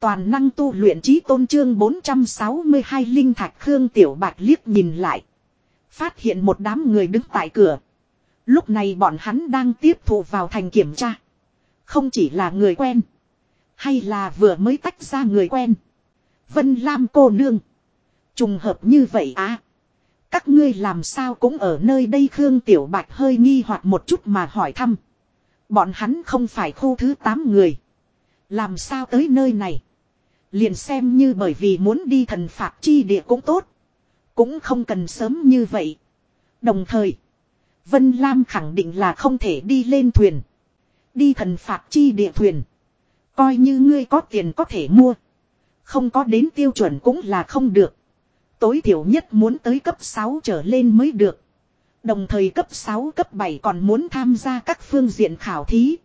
Toàn năng tu luyện trí tôn trương 462 linh thạch Khương Tiểu Bạch liếc nhìn lại. Phát hiện một đám người đứng tại cửa. Lúc này bọn hắn đang tiếp thụ vào thành kiểm tra. Không chỉ là người quen. Hay là vừa mới tách ra người quen. Vân Lam cô nương. Trùng hợp như vậy à. Các ngươi làm sao cũng ở nơi đây Khương Tiểu Bạch hơi nghi hoặc một chút mà hỏi thăm. Bọn hắn không phải khu thứ 8 người. Làm sao tới nơi này. Liền xem như bởi vì muốn đi thần phạt chi địa cũng tốt. Cũng không cần sớm như vậy. Đồng thời. Vân Lam khẳng định là không thể đi lên thuyền. Đi thần phạt chi địa thuyền. Coi như ngươi có tiền có thể mua. Không có đến tiêu chuẩn cũng là không được. Tối thiểu nhất muốn tới cấp 6 trở lên mới được. Đồng thời cấp 6 cấp 7 còn muốn tham gia các phương diện khảo thí.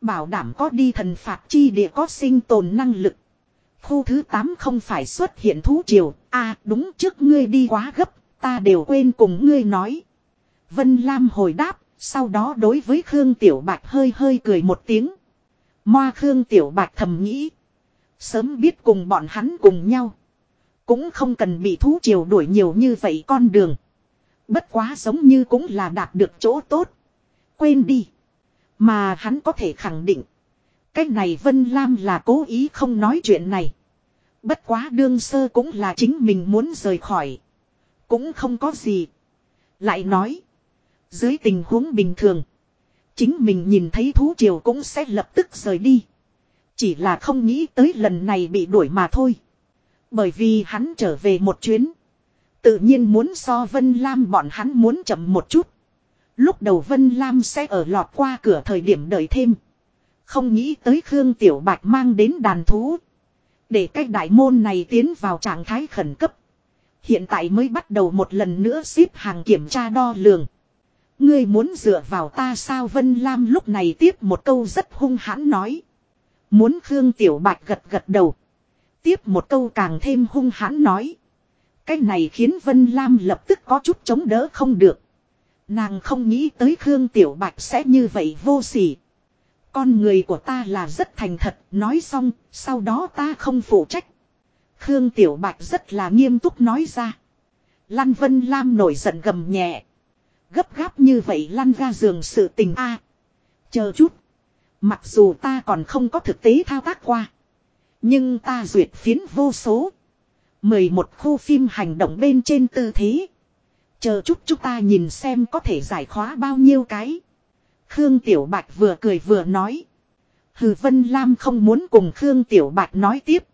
Bảo đảm có đi thần phạt chi địa có sinh tồn năng lực. Khu thứ 8 không phải xuất hiện thú triều. À đúng trước ngươi đi quá gấp. Ta đều quên cùng ngươi nói. Vân Lam hồi đáp. Sau đó đối với Khương Tiểu Bạch hơi hơi cười một tiếng. Moa Khương Tiểu Bạch thầm nghĩ. Sớm biết cùng bọn hắn cùng nhau. Cũng không cần bị thú triều đuổi nhiều như vậy con đường. Bất quá giống như cũng là đạt được chỗ tốt. Quên đi. Mà hắn có thể khẳng định. Cái này Vân Lam là cố ý không nói chuyện này. Bất quá đương sơ cũng là chính mình muốn rời khỏi. Cũng không có gì. Lại nói. Dưới tình huống bình thường. Chính mình nhìn thấy thú triều cũng sẽ lập tức rời đi. Chỉ là không nghĩ tới lần này bị đuổi mà thôi. Bởi vì hắn trở về một chuyến. Tự nhiên muốn so Vân Lam bọn hắn muốn chậm một chút. Lúc đầu Vân Lam sẽ ở lọt qua cửa thời điểm đợi thêm. Không nghĩ tới Khương Tiểu Bạch mang đến đàn thú. Để cách đại môn này tiến vào trạng thái khẩn cấp. Hiện tại mới bắt đầu một lần nữa xếp hàng kiểm tra đo lường. Ngươi muốn dựa vào ta sao Vân Lam lúc này tiếp một câu rất hung hãn nói. Muốn Khương Tiểu Bạch gật gật đầu. Tiếp một câu càng thêm hung hãn nói. Cái này khiến Vân Lam lập tức có chút chống đỡ không được. Nàng không nghĩ tới Khương Tiểu Bạch sẽ như vậy vô sỉ. Con người của ta là rất thành thật, nói xong, sau đó ta không phụ trách. Khương Tiểu Bạch rất là nghiêm túc nói ra. Lan Vân Lam nổi giận gầm nhẹ. Gấp gáp như vậy lăn ra giường sự tình a Chờ chút. Mặc dù ta còn không có thực tế thao tác qua. Nhưng ta duyệt phiến vô số. mười một khu phim hành động bên trên tư thế. Chờ chút chúng ta nhìn xem có thể giải khóa bao nhiêu cái. Khương Tiểu Bạch vừa cười vừa nói. Hừ, Vân Lam không muốn cùng Khương Tiểu Bạch nói tiếp.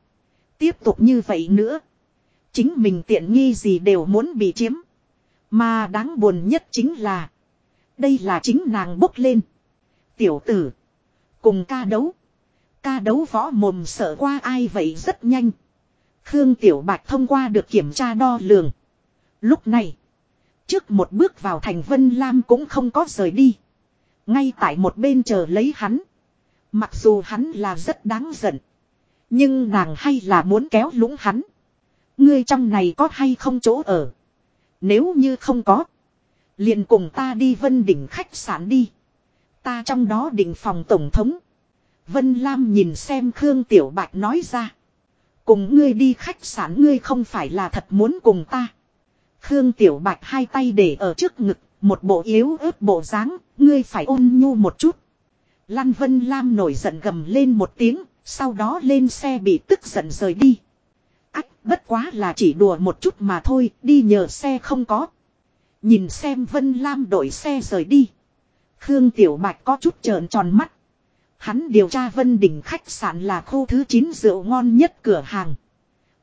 Tiếp tục như vậy nữa. Chính mình tiện nghi gì đều muốn bị chiếm. Mà đáng buồn nhất chính là. Đây là chính nàng bốc lên. Tiểu tử. Cùng ca đấu. Ca đấu võ mồm sợ qua ai vậy rất nhanh. Khương Tiểu Bạch thông qua được kiểm tra đo lường. Lúc này. Trước một bước vào thành Vân Lam cũng không có rời đi. Ngay tại một bên chờ lấy hắn. Mặc dù hắn là rất đáng giận. Nhưng nàng hay là muốn kéo lũng hắn. Ngươi trong này có hay không chỗ ở. Nếu như không có. Liền cùng ta đi vân đỉnh khách sạn đi. Ta trong đó định phòng tổng thống. Vân Lam nhìn xem Khương Tiểu Bạch nói ra. Cùng ngươi đi khách sạn ngươi không phải là thật muốn cùng ta. Khương Tiểu Bạch hai tay để ở trước ngực, một bộ yếu ớt bộ dáng, ngươi phải ôn nhu một chút. Lan Vân Lam nổi giận gầm lên một tiếng, sau đó lên xe bị tức giận rời đi. Ách, bất quá là chỉ đùa một chút mà thôi, đi nhờ xe không có. Nhìn xem Vân Lam đổi xe rời đi. Khương Tiểu Bạch có chút trợn tròn mắt. Hắn điều tra Vân Đỉnh khách sạn là khu thứ 9 rượu ngon nhất cửa hàng.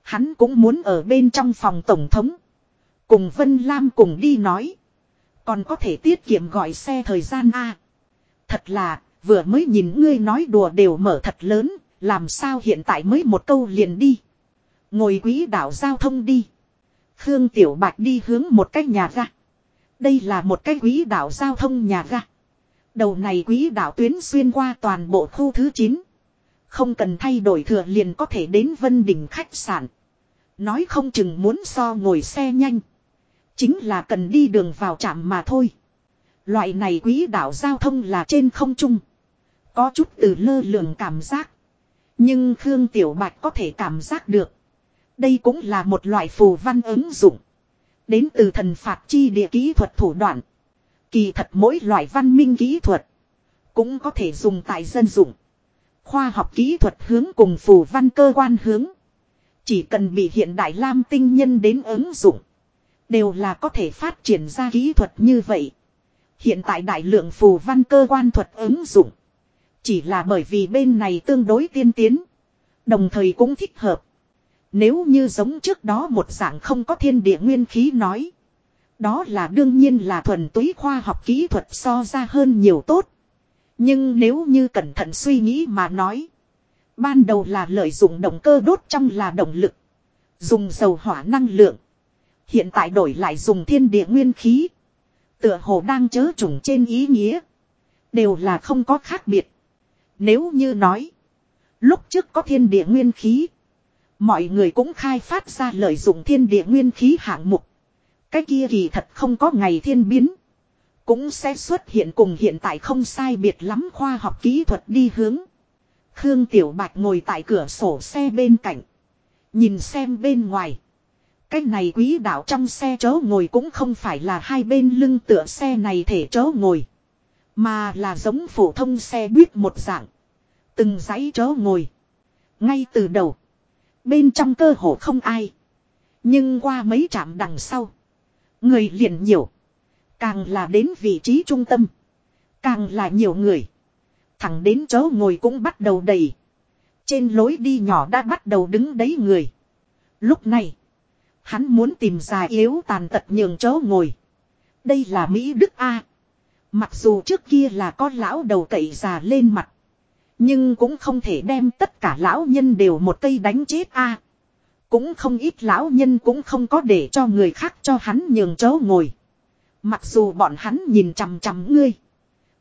Hắn cũng muốn ở bên trong phòng tổng thống. Cùng Vân Lam cùng đi nói. Còn có thể tiết kiệm gọi xe thời gian a Thật là, vừa mới nhìn ngươi nói đùa đều mở thật lớn, làm sao hiện tại mới một câu liền đi. Ngồi quỹ đảo giao thông đi. Khương Tiểu Bạch đi hướng một cái nhà ga. Đây là một cái quỹ đảo giao thông nhà ga. Đầu này quỹ đảo tuyến xuyên qua toàn bộ khu thứ 9. Không cần thay đổi thừa liền có thể đến Vân Đình khách sạn. Nói không chừng muốn so ngồi xe nhanh. Chính là cần đi đường vào trạm mà thôi. Loại này quỹ đạo giao thông là trên không trung. Có chút từ lơ lường cảm giác. Nhưng Khương Tiểu Bạch có thể cảm giác được. Đây cũng là một loại phù văn ứng dụng. Đến từ thần phạt chi địa kỹ thuật thủ đoạn. Kỳ thật mỗi loại văn minh kỹ thuật. Cũng có thể dùng tại dân dụng. Khoa học kỹ thuật hướng cùng phù văn cơ quan hướng. Chỉ cần bị hiện đại lam tinh nhân đến ứng dụng. Đều là có thể phát triển ra kỹ thuật như vậy. Hiện tại đại lượng phù văn cơ quan thuật ứng dụng. Chỉ là bởi vì bên này tương đối tiên tiến. Đồng thời cũng thích hợp. Nếu như giống trước đó một dạng không có thiên địa nguyên khí nói. Đó là đương nhiên là thuần túy khoa học kỹ thuật so ra hơn nhiều tốt. Nhưng nếu như cẩn thận suy nghĩ mà nói. Ban đầu là lợi dụng động cơ đốt trong là động lực. Dùng dầu hỏa năng lượng. Hiện tại đổi lại dùng thiên địa nguyên khí. Tựa hồ đang chớ trùng trên ý nghĩa. Đều là không có khác biệt. Nếu như nói. Lúc trước có thiên địa nguyên khí. Mọi người cũng khai phát ra lợi dụng thiên địa nguyên khí hạng mục. Cái kia kỳ thật không có ngày thiên biến. Cũng sẽ xuất hiện cùng hiện tại không sai biệt lắm khoa học kỹ thuật đi hướng. Khương Tiểu Bạch ngồi tại cửa sổ xe bên cạnh. Nhìn xem bên ngoài. Cái này quý đạo trong xe chớ ngồi cũng không phải là hai bên lưng tựa xe này thể chớ ngồi. Mà là giống phổ thông xe buýt một dạng. Từng dãy chớ ngồi. Ngay từ đầu. Bên trong cơ hồ không ai. Nhưng qua mấy trạm đằng sau. Người liền nhiều. Càng là đến vị trí trung tâm. Càng là nhiều người. Thẳng đến chỗ ngồi cũng bắt đầu đầy. Trên lối đi nhỏ đã bắt đầu đứng đấy người. Lúc này. Hắn muốn tìm già yếu tàn tật nhường chỗ ngồi. Đây là Mỹ Đức A. Mặc dù trước kia là có lão đầu cậy già lên mặt. Nhưng cũng không thể đem tất cả lão nhân đều một cây đánh chết a. Cũng không ít lão nhân cũng không có để cho người khác cho hắn nhường chỗ ngồi. Mặc dù bọn hắn nhìn chằm chằm ngươi.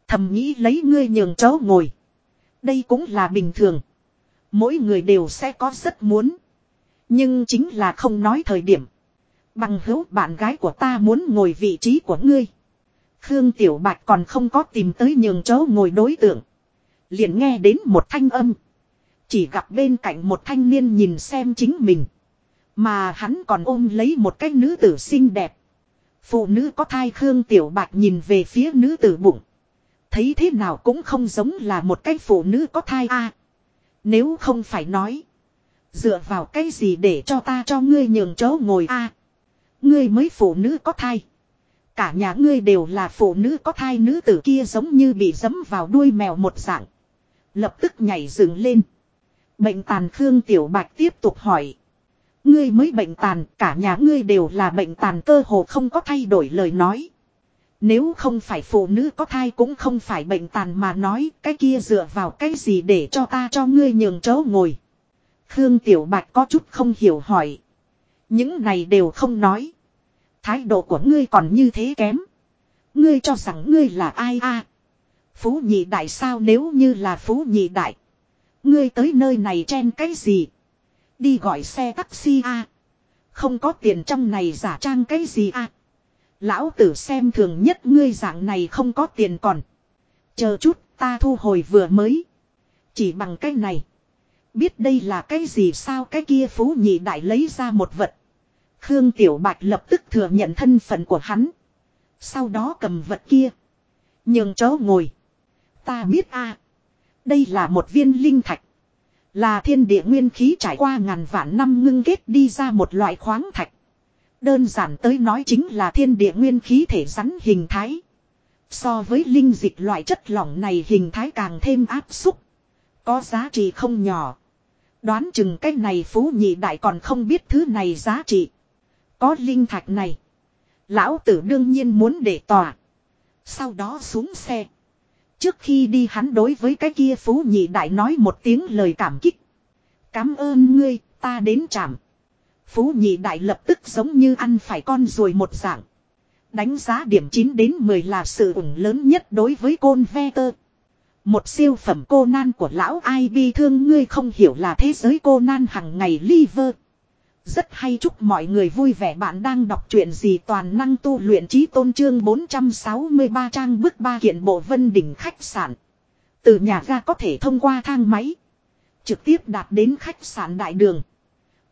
Thầm nghĩ lấy ngươi nhường chỗ ngồi. Đây cũng là bình thường. Mỗi người đều sẽ có rất muốn. Nhưng chính là không nói thời điểm. Bằng hữu bạn gái của ta muốn ngồi vị trí của ngươi. Khương Tiểu Bạch còn không có tìm tới nhường chỗ ngồi đối tượng. Liền nghe đến một thanh âm. Chỉ gặp bên cạnh một thanh niên nhìn xem chính mình. Mà hắn còn ôm lấy một cái nữ tử xinh đẹp. Phụ nữ có thai Khương Tiểu Bạch nhìn về phía nữ tử bụng. Thấy thế nào cũng không giống là một cái phụ nữ có thai a. nếu không phải nói. Dựa vào cái gì để cho ta cho ngươi nhường chỗ ngồi a? ngươi mới phụ nữ có thai. Cả nhà ngươi đều là phụ nữ có thai nữ tử kia giống như bị dấm vào đuôi mèo một dạng. Lập tức nhảy dựng lên. Bệnh tàn Khương Tiểu Bạch tiếp tục hỏi. Ngươi mới bệnh tàn, cả nhà ngươi đều là bệnh tàn cơ hồ không có thay đổi lời nói. Nếu không phải phụ nữ có thai cũng không phải bệnh tàn mà nói cái kia dựa vào cái gì để cho ta cho ngươi nhường chỗ ngồi. Khương Tiểu Bạch có chút không hiểu hỏi. Những này đều không nói. Thái độ của ngươi còn như thế kém. Ngươi cho rằng ngươi là ai a? Phú nhị đại sao nếu như là phú nhị đại. Ngươi tới nơi này chen cái gì? Đi gọi xe taxi a. Không có tiền trong này giả trang cái gì a? Lão tử xem thường nhất ngươi dạng này không có tiền còn. Chờ chút, ta thu hồi vừa mới. Chỉ bằng cái này. Biết đây là cái gì sao cái kia phú nhị đại lấy ra một vật. Khương Tiểu Bạch lập tức thừa nhận thân phận của hắn. Sau đó cầm vật kia. Nhường chó ngồi. Ta biết a Đây là một viên linh thạch. Là thiên địa nguyên khí trải qua ngàn vạn năm ngưng kết đi ra một loại khoáng thạch. Đơn giản tới nói chính là thiên địa nguyên khí thể rắn hình thái. So với linh dịch loại chất lỏng này hình thái càng thêm áp xúc. Có giá trị không nhỏ. Đoán chừng cái này phú nhị đại còn không biết thứ này giá trị. Có linh thạch này. Lão tử đương nhiên muốn để tòa. Sau đó xuống xe. Trước khi đi hắn đối với cái kia phú nhị đại nói một tiếng lời cảm kích. Cảm ơn ngươi, ta đến chạm. Phú nhị đại lập tức giống như ăn phải con ruồi một dạng. Đánh giá điểm 9 đến 10 là sự ủng lớn nhất đối với côn ve tơ. Một siêu phẩm cô nan của lão ai bi thương ngươi không hiểu là thế giới cô nan hằng ngày liver. Rất hay chúc mọi người vui vẻ bạn đang đọc truyện gì toàn năng tu luyện trí tôn trương 463 trang bước ba kiện bộ vân đỉnh khách sạn. Từ nhà ga có thể thông qua thang máy. Trực tiếp đạt đến khách sạn đại đường.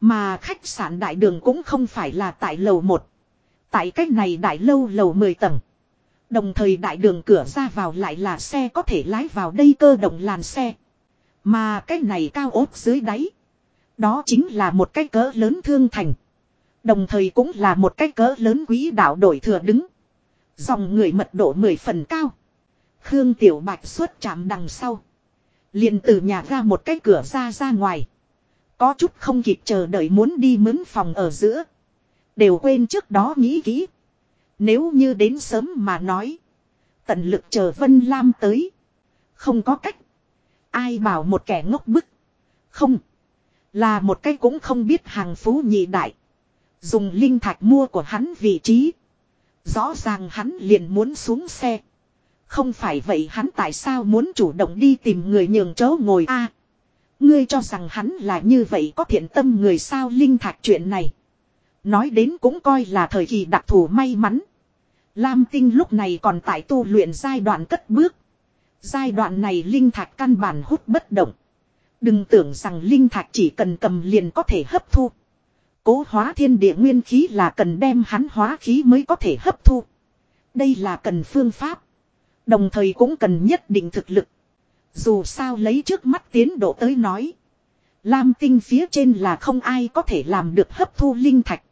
Mà khách sạn đại đường cũng không phải là tại lầu 1. Tại cách này đại lâu lầu 10 tầng. Đồng thời đại đường cửa ra vào lại là xe có thể lái vào đây cơ động làn xe. Mà cái này cao ốt dưới đáy. Đó chính là một cái cỡ lớn thương thành. Đồng thời cũng là một cái cỡ lớn quý đạo đổi thừa đứng. Dòng người mật độ mười phần cao. Khương Tiểu Bạch xuất chạm đằng sau. liền từ nhà ra một cái cửa ra ra ngoài. Có chút không kịp chờ đợi muốn đi mướn phòng ở giữa. Đều quên trước đó nghĩ kỹ. Nếu như đến sớm mà nói. Tận lực chờ Vân Lam tới. Không có cách. Ai bảo một kẻ ngốc bức. Không. Là một cái cũng không biết hàng phú nhị đại. Dùng linh thạch mua của hắn vị trí. Rõ ràng hắn liền muốn xuống xe. Không phải vậy hắn tại sao muốn chủ động đi tìm người nhường chỗ ngồi a? ngươi cho rằng hắn là như vậy có thiện tâm người sao linh thạch chuyện này. Nói đến cũng coi là thời kỳ đặc thù may mắn. Lam tinh lúc này còn tại tu luyện giai đoạn cất bước. Giai đoạn này linh thạch căn bản hút bất động. Đừng tưởng rằng linh thạch chỉ cần cầm liền có thể hấp thu. Cố hóa thiên địa nguyên khí là cần đem hắn hóa khí mới có thể hấp thu. Đây là cần phương pháp. Đồng thời cũng cần nhất định thực lực. Dù sao lấy trước mắt tiến độ tới nói. Lam tinh phía trên là không ai có thể làm được hấp thu linh thạch.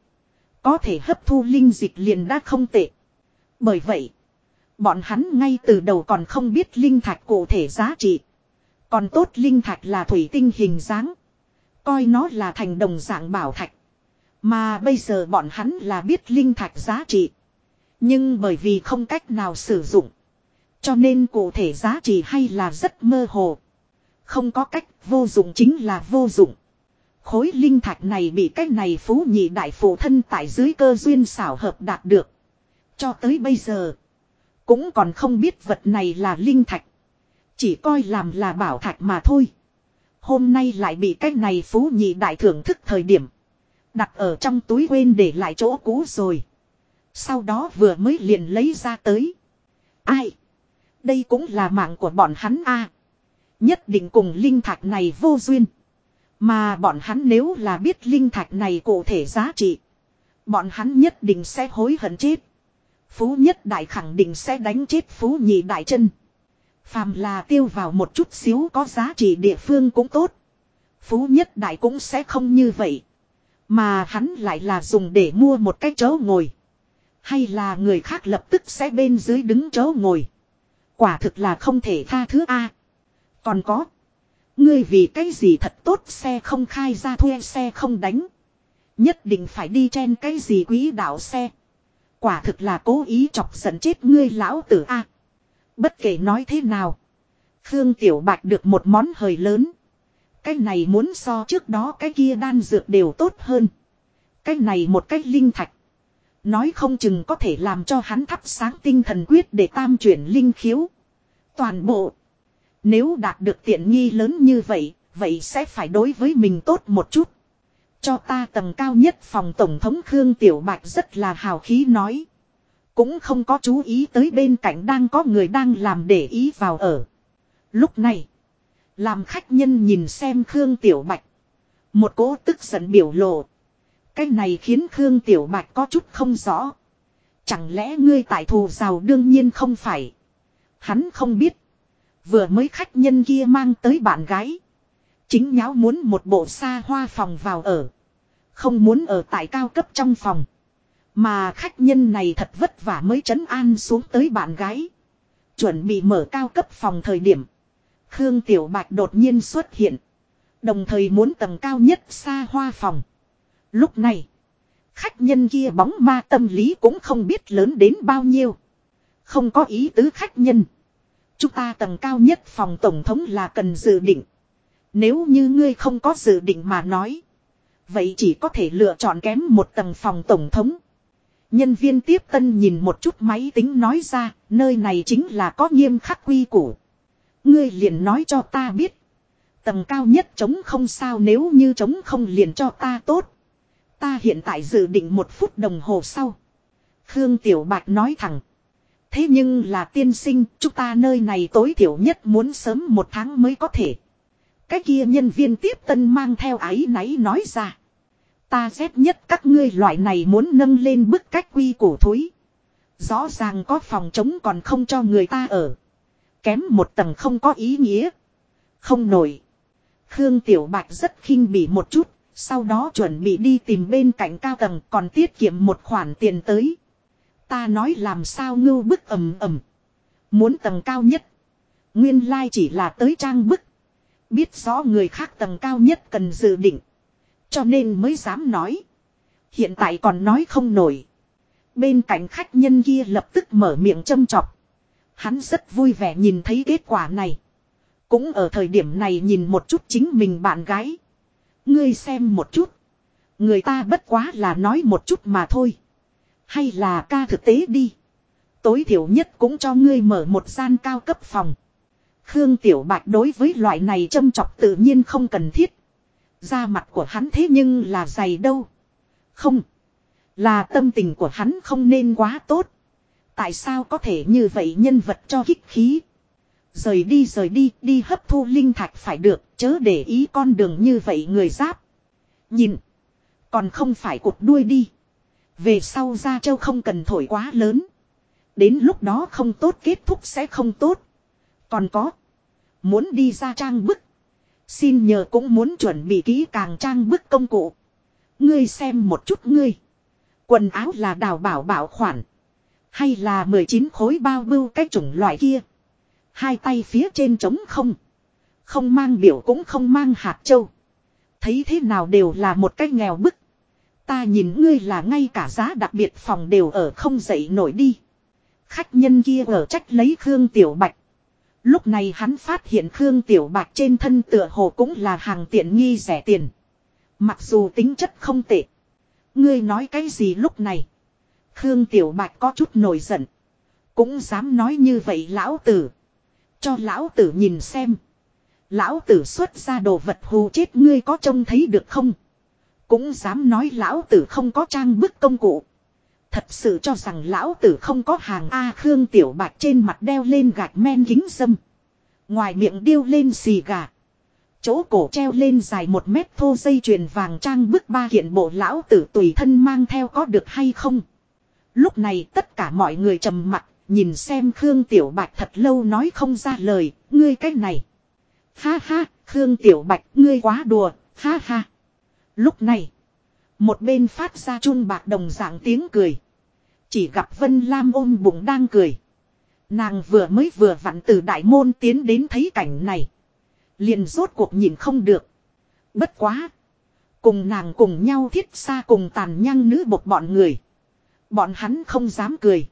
Có thể hấp thu linh dịch liền đã không tệ. Bởi vậy, bọn hắn ngay từ đầu còn không biết linh thạch cụ thể giá trị. Còn tốt linh thạch là thủy tinh hình dáng. Coi nó là thành đồng dạng bảo thạch. Mà bây giờ bọn hắn là biết linh thạch giá trị. Nhưng bởi vì không cách nào sử dụng. Cho nên cụ thể giá trị hay là rất mơ hồ. Không có cách vô dụng chính là vô dụng. Khối linh thạch này bị cái này phú nhị đại phụ thân tại dưới cơ duyên xảo hợp đạt được. Cho tới bây giờ. Cũng còn không biết vật này là linh thạch. Chỉ coi làm là bảo thạch mà thôi. Hôm nay lại bị cái này phú nhị đại thưởng thức thời điểm. Đặt ở trong túi quên để lại chỗ cũ rồi. Sau đó vừa mới liền lấy ra tới. Ai? Đây cũng là mạng của bọn hắn a Nhất định cùng linh thạch này vô duyên. Mà bọn hắn nếu là biết linh thạch này cụ thể giá trị. Bọn hắn nhất định sẽ hối hận chết. Phú nhất đại khẳng định sẽ đánh chết phú nhị đại chân. Phàm là tiêu vào một chút xíu có giá trị địa phương cũng tốt. Phú nhất đại cũng sẽ không như vậy. Mà hắn lại là dùng để mua một cái chỗ ngồi. Hay là người khác lập tức sẽ bên dưới đứng chỗ ngồi. Quả thực là không thể tha thứ A. Còn có. Ngươi vì cái gì thật tốt xe không khai ra thuê xe không đánh. Nhất định phải đi trên cái gì quý đạo xe. Quả thực là cố ý chọc giận chết ngươi lão tử A. Bất kể nói thế nào. Khương Tiểu Bạch được một món hời lớn. Cái này muốn so trước đó cái kia đan dược đều tốt hơn. Cái này một cách linh thạch. Nói không chừng có thể làm cho hắn thắp sáng tinh thần quyết để tam chuyển linh khiếu. Toàn bộ. Nếu đạt được tiện nghi lớn như vậy, vậy sẽ phải đối với mình tốt một chút. Cho ta tầng cao nhất phòng tổng thống Khương Tiểu Bạch rất là hào khí nói. Cũng không có chú ý tới bên cạnh đang có người đang làm để ý vào ở. Lúc này, làm khách nhân nhìn xem Khương Tiểu Bạch. Một cố tức giận biểu lộ. Cái này khiến Khương Tiểu Bạch có chút không rõ. Chẳng lẽ ngươi tại thù giàu đương nhiên không phải. Hắn không biết. Vừa mới khách nhân kia mang tới bạn gái. Chính nháo muốn một bộ xa hoa phòng vào ở. Không muốn ở tại cao cấp trong phòng. Mà khách nhân này thật vất vả mới trấn an xuống tới bạn gái. Chuẩn bị mở cao cấp phòng thời điểm. Khương Tiểu Bạch đột nhiên xuất hiện. Đồng thời muốn tầng cao nhất xa hoa phòng. Lúc này. Khách nhân kia bóng ma tâm lý cũng không biết lớn đến bao nhiêu. Không có ý tứ khách nhân. Chúng ta tầng cao nhất phòng tổng thống là cần dự định. Nếu như ngươi không có dự định mà nói. Vậy chỉ có thể lựa chọn kém một tầng phòng tổng thống. Nhân viên tiếp tân nhìn một chút máy tính nói ra, nơi này chính là có nghiêm khắc quy củ. Ngươi liền nói cho ta biết. Tầng cao nhất chống không sao nếu như chống không liền cho ta tốt. Ta hiện tại dự định một phút đồng hồ sau. Khương Tiểu Bạch nói thẳng. Thế nhưng là tiên sinh, chúng ta nơi này tối thiểu nhất muốn sớm một tháng mới có thể. Cái kia nhân viên tiếp tân mang theo ái náy nói ra. Ta ghét nhất các ngươi loại này muốn nâng lên bức cách quy cổ thối, Rõ ràng có phòng chống còn không cho người ta ở. Kém một tầng không có ý nghĩa. Không nổi. Khương Tiểu Bạch rất khinh bỉ một chút, sau đó chuẩn bị đi tìm bên cạnh cao tầng còn tiết kiệm một khoản tiền tới. Ta nói làm sao ngưu bức ầm ầm. Muốn tầng cao nhất. Nguyên lai chỉ là tới trang bức. Biết rõ người khác tầng cao nhất cần dự định. Cho nên mới dám nói. Hiện tại còn nói không nổi. Bên cạnh khách nhân kia lập tức mở miệng châm chọc. Hắn rất vui vẻ nhìn thấy kết quả này. Cũng ở thời điểm này nhìn một chút chính mình bạn gái. Ngươi xem một chút. Người ta bất quá là nói một chút mà thôi. Hay là ca thực tế đi. Tối thiểu nhất cũng cho ngươi mở một gian cao cấp phòng. Khương Tiểu Bạch đối với loại này châm chọc tự nhiên không cần thiết. Da mặt của hắn thế nhưng là dày đâu. Không. Là tâm tình của hắn không nên quá tốt. Tại sao có thể như vậy nhân vật cho kích khí. Rời đi rời đi, đi hấp thu linh thạch phải được, chớ để ý con đường như vậy người giáp. Nhìn. Còn không phải cột đuôi đi. Về sau ra châu không cần thổi quá lớn. Đến lúc đó không tốt kết thúc sẽ không tốt. Còn có. Muốn đi ra trang bức. Xin nhờ cũng muốn chuẩn bị kỹ càng trang bức công cụ. Ngươi xem một chút ngươi. Quần áo là đào bảo bảo khoản. Hay là 19 khối bao bưu cái chủng loại kia. Hai tay phía trên trống không. Không mang biểu cũng không mang hạt châu. Thấy thế nào đều là một cái nghèo bức. Ta nhìn ngươi là ngay cả giá đặc biệt phòng đều ở không dậy nổi đi. Khách nhân kia ở trách lấy Khương Tiểu Bạch. Lúc này hắn phát hiện Khương Tiểu bạc trên thân tựa hồ cũng là hàng tiện nghi rẻ tiền. Mặc dù tính chất không tệ. Ngươi nói cái gì lúc này? Khương Tiểu Bạch có chút nổi giận. Cũng dám nói như vậy lão tử. Cho lão tử nhìn xem. Lão tử xuất ra đồ vật hù chết ngươi có trông thấy được không? Cũng dám nói lão tử không có trang bức công cụ. Thật sự cho rằng lão tử không có hàng A Khương Tiểu Bạch trên mặt đeo lên gạch men kính dâm. Ngoài miệng điêu lên xì gà. Chỗ cổ treo lên dài một mét thô dây chuyền vàng trang bức ba hiện bộ lão tử tùy thân mang theo có được hay không. Lúc này tất cả mọi người trầm mặt, nhìn xem Khương Tiểu Bạch thật lâu nói không ra lời, ngươi cách này. Ha ha, Khương Tiểu Bạch, ngươi quá đùa, ha ha. Lúc này, một bên phát ra chun bạc đồng dạng tiếng cười. Chỉ gặp Vân Lam ôm bụng đang cười. Nàng vừa mới vừa vặn từ đại môn tiến đến thấy cảnh này. Liền rốt cuộc nhìn không được. Bất quá. Cùng nàng cùng nhau thiết xa cùng tàn nhang nữ bột bọn người. Bọn hắn không dám cười.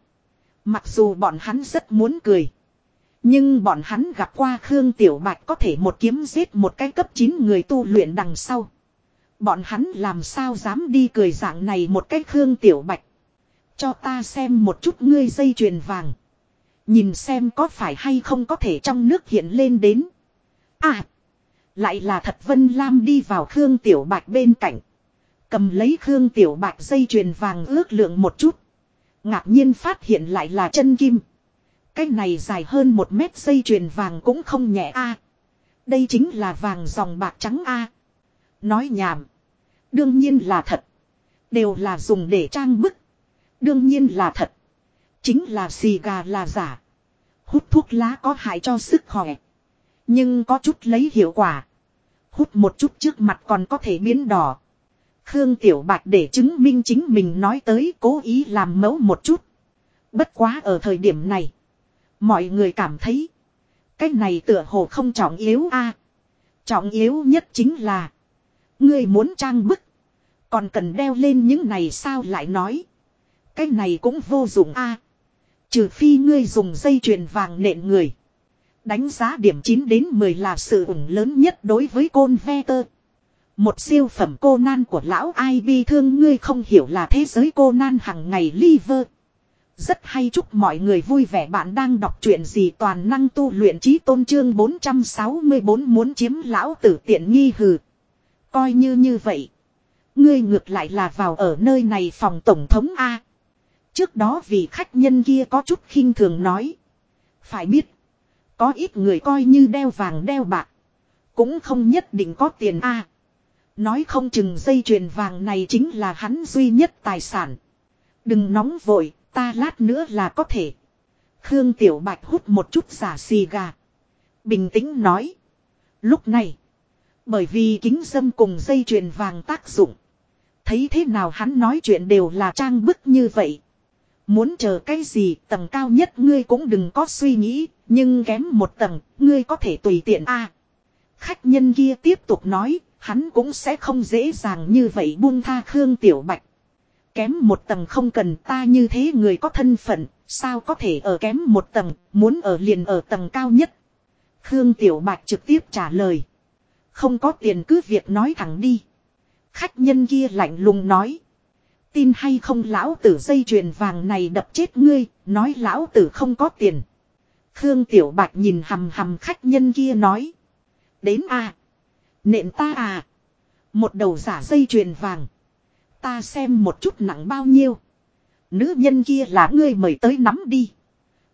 Mặc dù bọn hắn rất muốn cười. Nhưng bọn hắn gặp qua Khương Tiểu Bạch có thể một kiếm giết một cái cấp 9 người tu luyện đằng sau. Bọn hắn làm sao dám đi cười dạng này một cái Khương Tiểu Bạch. Cho ta xem một chút ngươi dây chuyền vàng. Nhìn xem có phải hay không có thể trong nước hiện lên đến. À. Lại là thật Vân Lam đi vào Khương Tiểu Bạch bên cạnh. Cầm lấy Khương Tiểu Bạch dây chuyền vàng ước lượng một chút. Ngạc nhiên phát hiện lại là chân kim. Cái này dài hơn một mét dây chuyền vàng cũng không nhẹ a. Đây chính là vàng dòng bạc trắng a. Nói nhảm. Đương nhiên là thật. Đều là dùng để trang bức. Đương nhiên là thật. Chính là xì gà là giả. Hút thuốc lá có hại cho sức khỏe. Nhưng có chút lấy hiệu quả. Hút một chút trước mặt còn có thể biến đỏ. Khương Tiểu Bạch để chứng minh chính mình nói tới cố ý làm mẫu một chút. Bất quá ở thời điểm này. Mọi người cảm thấy. Cái này tựa hồ không trọng yếu a Trọng yếu nhất chính là. Ngươi muốn trang bức. Còn cần đeo lên những này sao lại nói. Cái này cũng vô dụng a Trừ phi ngươi dùng dây chuyền vàng nện người. Đánh giá điểm 9 đến 10 là sự ủng lớn nhất đối với côn ve tơ. Một siêu phẩm cô nan của lão ai bi thương ngươi không hiểu là thế giới cô nan hằng ngày liver. Rất hay chúc mọi người vui vẻ bạn đang đọc truyện gì toàn năng tu luyện trí tôn trương 464 muốn chiếm lão tử tiện nghi hừ. Coi như như vậy. Ngươi ngược lại là vào ở nơi này phòng tổng thống A. Trước đó vì khách nhân kia có chút khinh thường nói. Phải biết. Có ít người coi như đeo vàng đeo bạc. Cũng không nhất định có tiền a Nói không chừng dây chuyền vàng này chính là hắn duy nhất tài sản. Đừng nóng vội, ta lát nữa là có thể. Khương Tiểu Bạch hút một chút giả xì gà. Bình tĩnh nói. Lúc này, bởi vì kính dâm cùng dây chuyền vàng tác dụng. Thấy thế nào hắn nói chuyện đều là trang bức như vậy. Muốn chờ cái gì tầng cao nhất ngươi cũng đừng có suy nghĩ, nhưng kém một tầng, ngươi có thể tùy tiện a. khách nhân kia tiếp tục nói, hắn cũng sẽ không dễ dàng như vậy buông tha Khương Tiểu Bạch. Kém một tầng không cần ta như thế người có thân phận, sao có thể ở kém một tầng, muốn ở liền ở tầng cao nhất. Khương Tiểu Bạch trực tiếp trả lời. Không có tiền cứ việc nói thẳng đi. Khách nhân kia lạnh lùng nói. Tin hay không lão tử dây chuyền vàng này đập chết ngươi, nói lão tử không có tiền. Khương Tiểu Bạch nhìn hầm hầm khách nhân kia nói. Đến à. Nện ta à. Một đầu giả dây chuyền vàng. Ta xem một chút nặng bao nhiêu. Nữ nhân kia là ngươi mời tới nắm đi.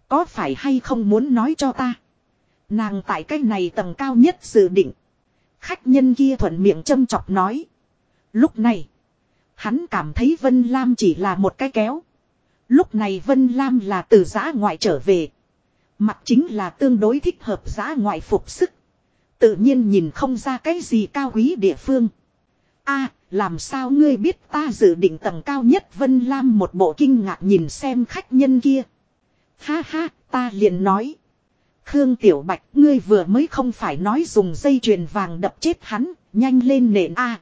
Có phải hay không muốn nói cho ta. Nàng tại cái này tầng cao nhất dự định. Khách nhân kia thuận miệng châm chọc nói. Lúc này. Hắn cảm thấy Vân Lam chỉ là một cái kéo. Lúc này Vân Lam là từ giã ngoại trở về. Mặt chính là tương đối thích hợp giã ngoại phục sức. Tự nhiên nhìn không ra cái gì cao quý địa phương. a làm sao ngươi biết ta dự định tầng cao nhất Vân Lam một bộ kinh ngạc nhìn xem khách nhân kia. Ha ha, ta liền nói. Khương Tiểu Bạch ngươi vừa mới không phải nói dùng dây chuyền vàng đập chết hắn, nhanh lên nền A.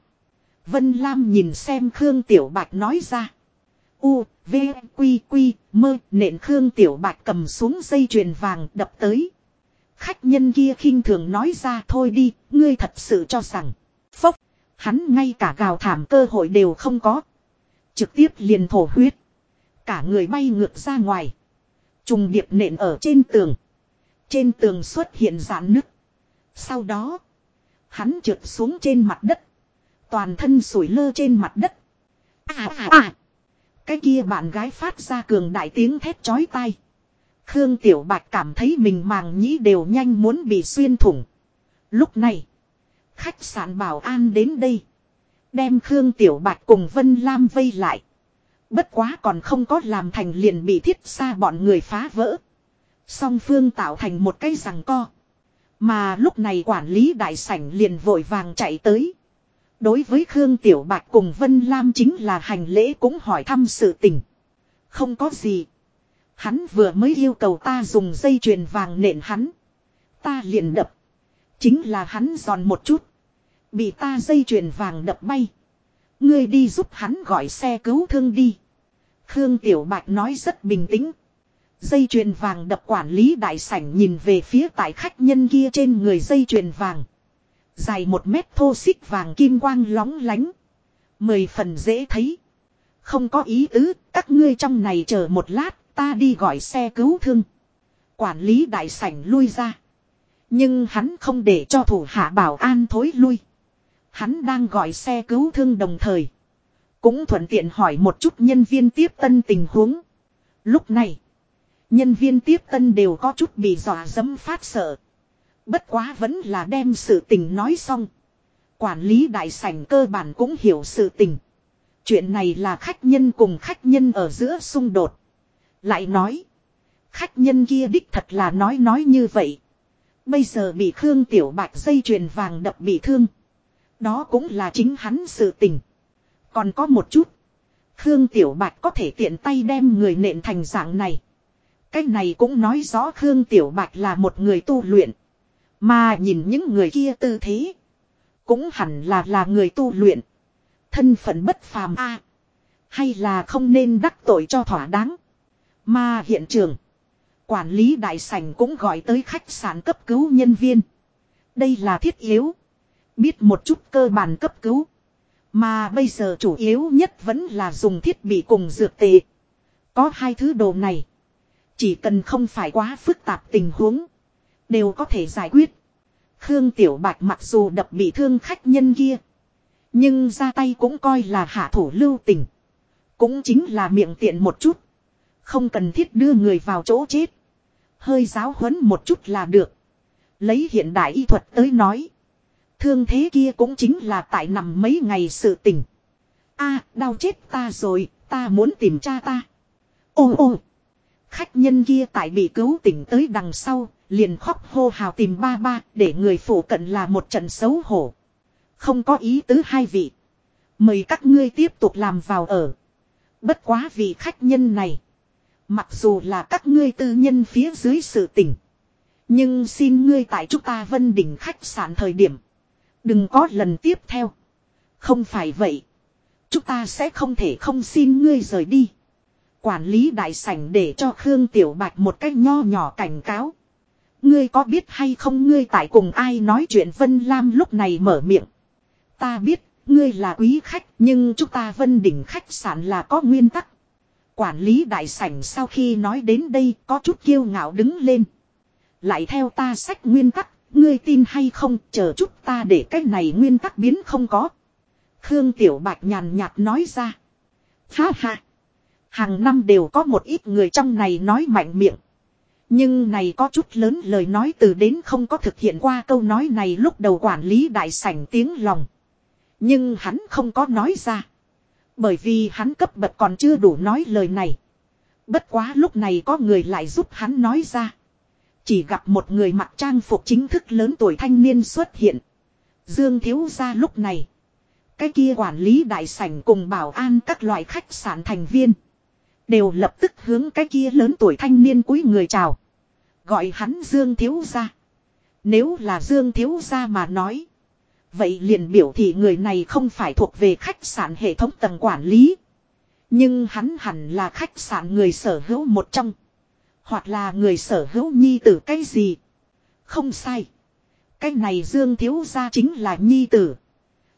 Vân Lam nhìn xem Khương Tiểu Bạch nói ra. U, V, Quy, Quy, mơ, nện Khương Tiểu Bạch cầm xuống dây chuyền vàng đập tới. Khách nhân kia khinh thường nói ra thôi đi, ngươi thật sự cho rằng. Phốc, hắn ngay cả gào thảm cơ hội đều không có. Trực tiếp liền thổ huyết. Cả người bay ngược ra ngoài. Trùng điệp nện ở trên tường. Trên tường xuất hiện giãn nứt. Sau đó, hắn trượt xuống trên mặt đất. Toàn thân sủi lơ trên mặt đất. À à à. Cái kia bạn gái phát ra cường đại tiếng thét chói tai. Khương Tiểu Bạch cảm thấy mình màng nhĩ đều nhanh muốn bị xuyên thủng. Lúc này, khách sạn bảo an đến đây. Đem Khương Tiểu Bạch cùng Vân Lam vây lại. Bất quá còn không có làm thành liền bị thiết xa bọn người phá vỡ. Song phương tạo thành một cái rằng co. Mà lúc này quản lý đại sảnh liền vội vàng chạy tới. Đối với Khương Tiểu Bạch cùng Vân Lam chính là hành lễ cũng hỏi thăm sự tình. Không có gì. Hắn vừa mới yêu cầu ta dùng dây chuyền vàng nện hắn. Ta liền đập. Chính là hắn giòn một chút. Bị ta dây chuyền vàng đập bay. Ngươi đi giúp hắn gọi xe cứu thương đi. Khương Tiểu Bạch nói rất bình tĩnh. Dây chuyền vàng đập quản lý đại sảnh nhìn về phía tại khách nhân kia trên người dây chuyền vàng. Dài một mét thô xích vàng kim quang lóng lánh. Mười phần dễ thấy. Không có ý tứ, các ngươi trong này chờ một lát, ta đi gọi xe cứu thương. Quản lý đại sảnh lui ra. Nhưng hắn không để cho thủ hạ bảo an thối lui. Hắn đang gọi xe cứu thương đồng thời. Cũng thuận tiện hỏi một chút nhân viên tiếp tân tình huống. Lúc này, nhân viên tiếp tân đều có chút bị dọa dẫm phát sợ. Bất quá vẫn là đem sự tình nói xong. Quản lý đại sảnh cơ bản cũng hiểu sự tình. Chuyện này là khách nhân cùng khách nhân ở giữa xung đột. Lại nói. Khách nhân kia đích thật là nói nói như vậy. Bây giờ bị Khương Tiểu Bạch dây chuyền vàng đập bị thương. Đó cũng là chính hắn sự tình. Còn có một chút. Khương Tiểu Bạch có thể tiện tay đem người nện thành dạng này. Cái này cũng nói rõ Khương Tiểu Bạch là một người tu luyện. Mà nhìn những người kia tư thế. Cũng hẳn là là người tu luyện. Thân phận bất phàm a Hay là không nên đắc tội cho thỏa đáng. Mà hiện trường. Quản lý đại sảnh cũng gọi tới khách sạn cấp cứu nhân viên. Đây là thiết yếu. Biết một chút cơ bản cấp cứu. Mà bây giờ chủ yếu nhất vẫn là dùng thiết bị cùng dược tệ. Có hai thứ đồ này. Chỉ cần không phải quá phức tạp tình huống. Đều có thể giải quyết. Khương Tiểu Bạch mặc dù đập bị thương khách nhân kia. Nhưng ra tay cũng coi là hạ thủ lưu tình. Cũng chính là miệng tiện một chút. Không cần thiết đưa người vào chỗ chết. Hơi giáo huấn một chút là được. Lấy hiện đại y thuật tới nói. Thương thế kia cũng chính là tại nằm mấy ngày sự tình. a đau chết ta rồi, ta muốn tìm cha ta. Ô ô. Khách nhân kia tại bị cứu tỉnh tới đằng sau, liền khóc hô hào tìm ba ba, để người phủ cận là một trận xấu hổ. Không có ý tứ hai vị. Mời các ngươi tiếp tục làm vào ở. Bất quá vị khách nhân này. Mặc dù là các ngươi tư nhân phía dưới sự tình. Nhưng xin ngươi tại chúng ta vân đỉnh khách sạn thời điểm. Đừng có lần tiếp theo. Không phải vậy. Chúng ta sẽ không thể không xin ngươi rời đi. Quản lý đại sảnh để cho Khương Tiểu Bạch một cách nho nhỏ cảnh cáo. Ngươi có biết hay không ngươi tại cùng ai nói chuyện Vân Lam lúc này mở miệng. Ta biết, ngươi là quý khách, nhưng chúng ta Vân Đỉnh khách sạn là có nguyên tắc. Quản lý đại sảnh sau khi nói đến đây có chút kiêu ngạo đứng lên. Lại theo ta sách nguyên tắc, ngươi tin hay không, chờ chút ta để cái này nguyên tắc biến không có. Khương Tiểu Bạch nhàn nhạt nói ra. Ha ha. Hàng năm đều có một ít người trong này nói mạnh miệng. Nhưng này có chút lớn lời nói từ đến không có thực hiện qua câu nói này lúc đầu quản lý đại sảnh tiếng lòng. Nhưng hắn không có nói ra. Bởi vì hắn cấp bậc còn chưa đủ nói lời này. Bất quá lúc này có người lại giúp hắn nói ra. Chỉ gặp một người mặc trang phục chính thức lớn tuổi thanh niên xuất hiện. Dương thiếu ra lúc này. Cái kia quản lý đại sảnh cùng bảo an các loại khách sạn thành viên. Đều lập tức hướng cái kia lớn tuổi thanh niên cúi người chào. Gọi hắn Dương thiếu gia. Nếu là Dương thiếu gia mà nói. Vậy liền biểu thị người này không phải thuộc về khách sạn hệ thống tầng quản lý. Nhưng hắn hẳn là khách sạn người sở hữu một trong. Hoặc là người sở hữu nhi tử cái gì. Không sai. Cái này Dương Thiếu Gia chính là nhi tử.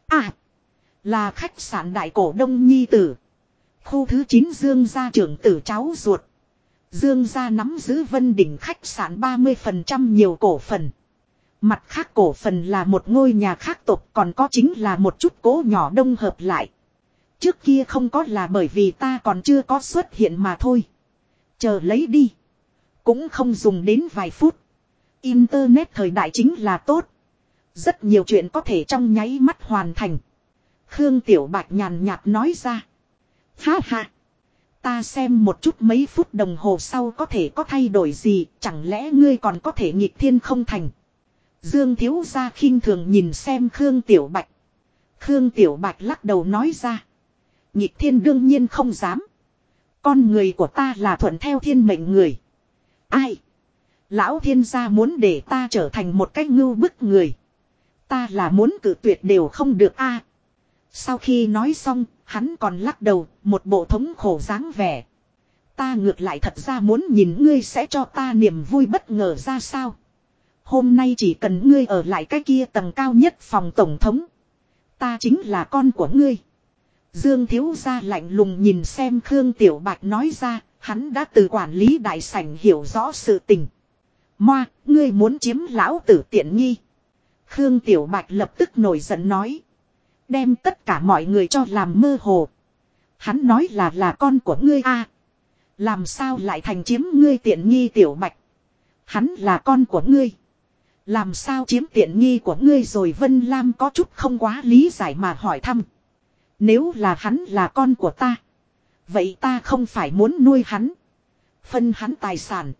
À. Là khách sạn đại cổ đông nhi tử. Khu thứ 9 Dương Gia trưởng tử cháu ruột. Dương Gia nắm giữ vân đỉnh khách sạn 30% nhiều cổ phần. Mặt khác cổ phần là một ngôi nhà khác tộc, còn có chính là một chút cố nhỏ đông hợp lại. Trước kia không có là bởi vì ta còn chưa có xuất hiện mà thôi. Chờ lấy đi. Cũng không dùng đến vài phút. Internet thời đại chính là tốt. Rất nhiều chuyện có thể trong nháy mắt hoàn thành. Khương Tiểu Bạch nhàn nhạt nói ra. Ha ha. Ta xem một chút mấy phút đồng hồ sau có thể có thay đổi gì, chẳng lẽ ngươi còn có thể nghịch thiên không thành. Dương Thiếu Gia khinh thường nhìn xem Khương Tiểu Bạch. Khương Tiểu Bạch lắc đầu nói ra. Nghịch thiên đương nhiên không dám. Con người của ta là thuận theo thiên mệnh người. Ai? Lão thiên gia muốn để ta trở thành một cái ngưu bức người. Ta là muốn cử tuyệt đều không được a. Sau khi nói xong, hắn còn lắc đầu, một bộ thống khổ dáng vẻ. Ta ngược lại thật ra muốn nhìn ngươi sẽ cho ta niềm vui bất ngờ ra sao. Hôm nay chỉ cần ngươi ở lại cái kia tầng cao nhất phòng tổng thống. Ta chính là con của ngươi. Dương thiếu gia lạnh lùng nhìn xem Khương Tiểu Bạch nói ra, hắn đã từ quản lý đại sảnh hiểu rõ sự tình. Moa, ngươi muốn chiếm lão tử tiện nghi. Khương Tiểu Bạch lập tức nổi giận nói. Đem tất cả mọi người cho làm mơ hồ. Hắn nói là là con của ngươi a Làm sao lại thành chiếm ngươi tiện nghi Tiểu Bạch. Hắn là con của ngươi. Làm sao chiếm tiện nghi của ngươi rồi Vân Lam có chút không quá lý giải mà hỏi thăm. Nếu là hắn là con của ta. Vậy ta không phải muốn nuôi hắn. Phân hắn tài sản.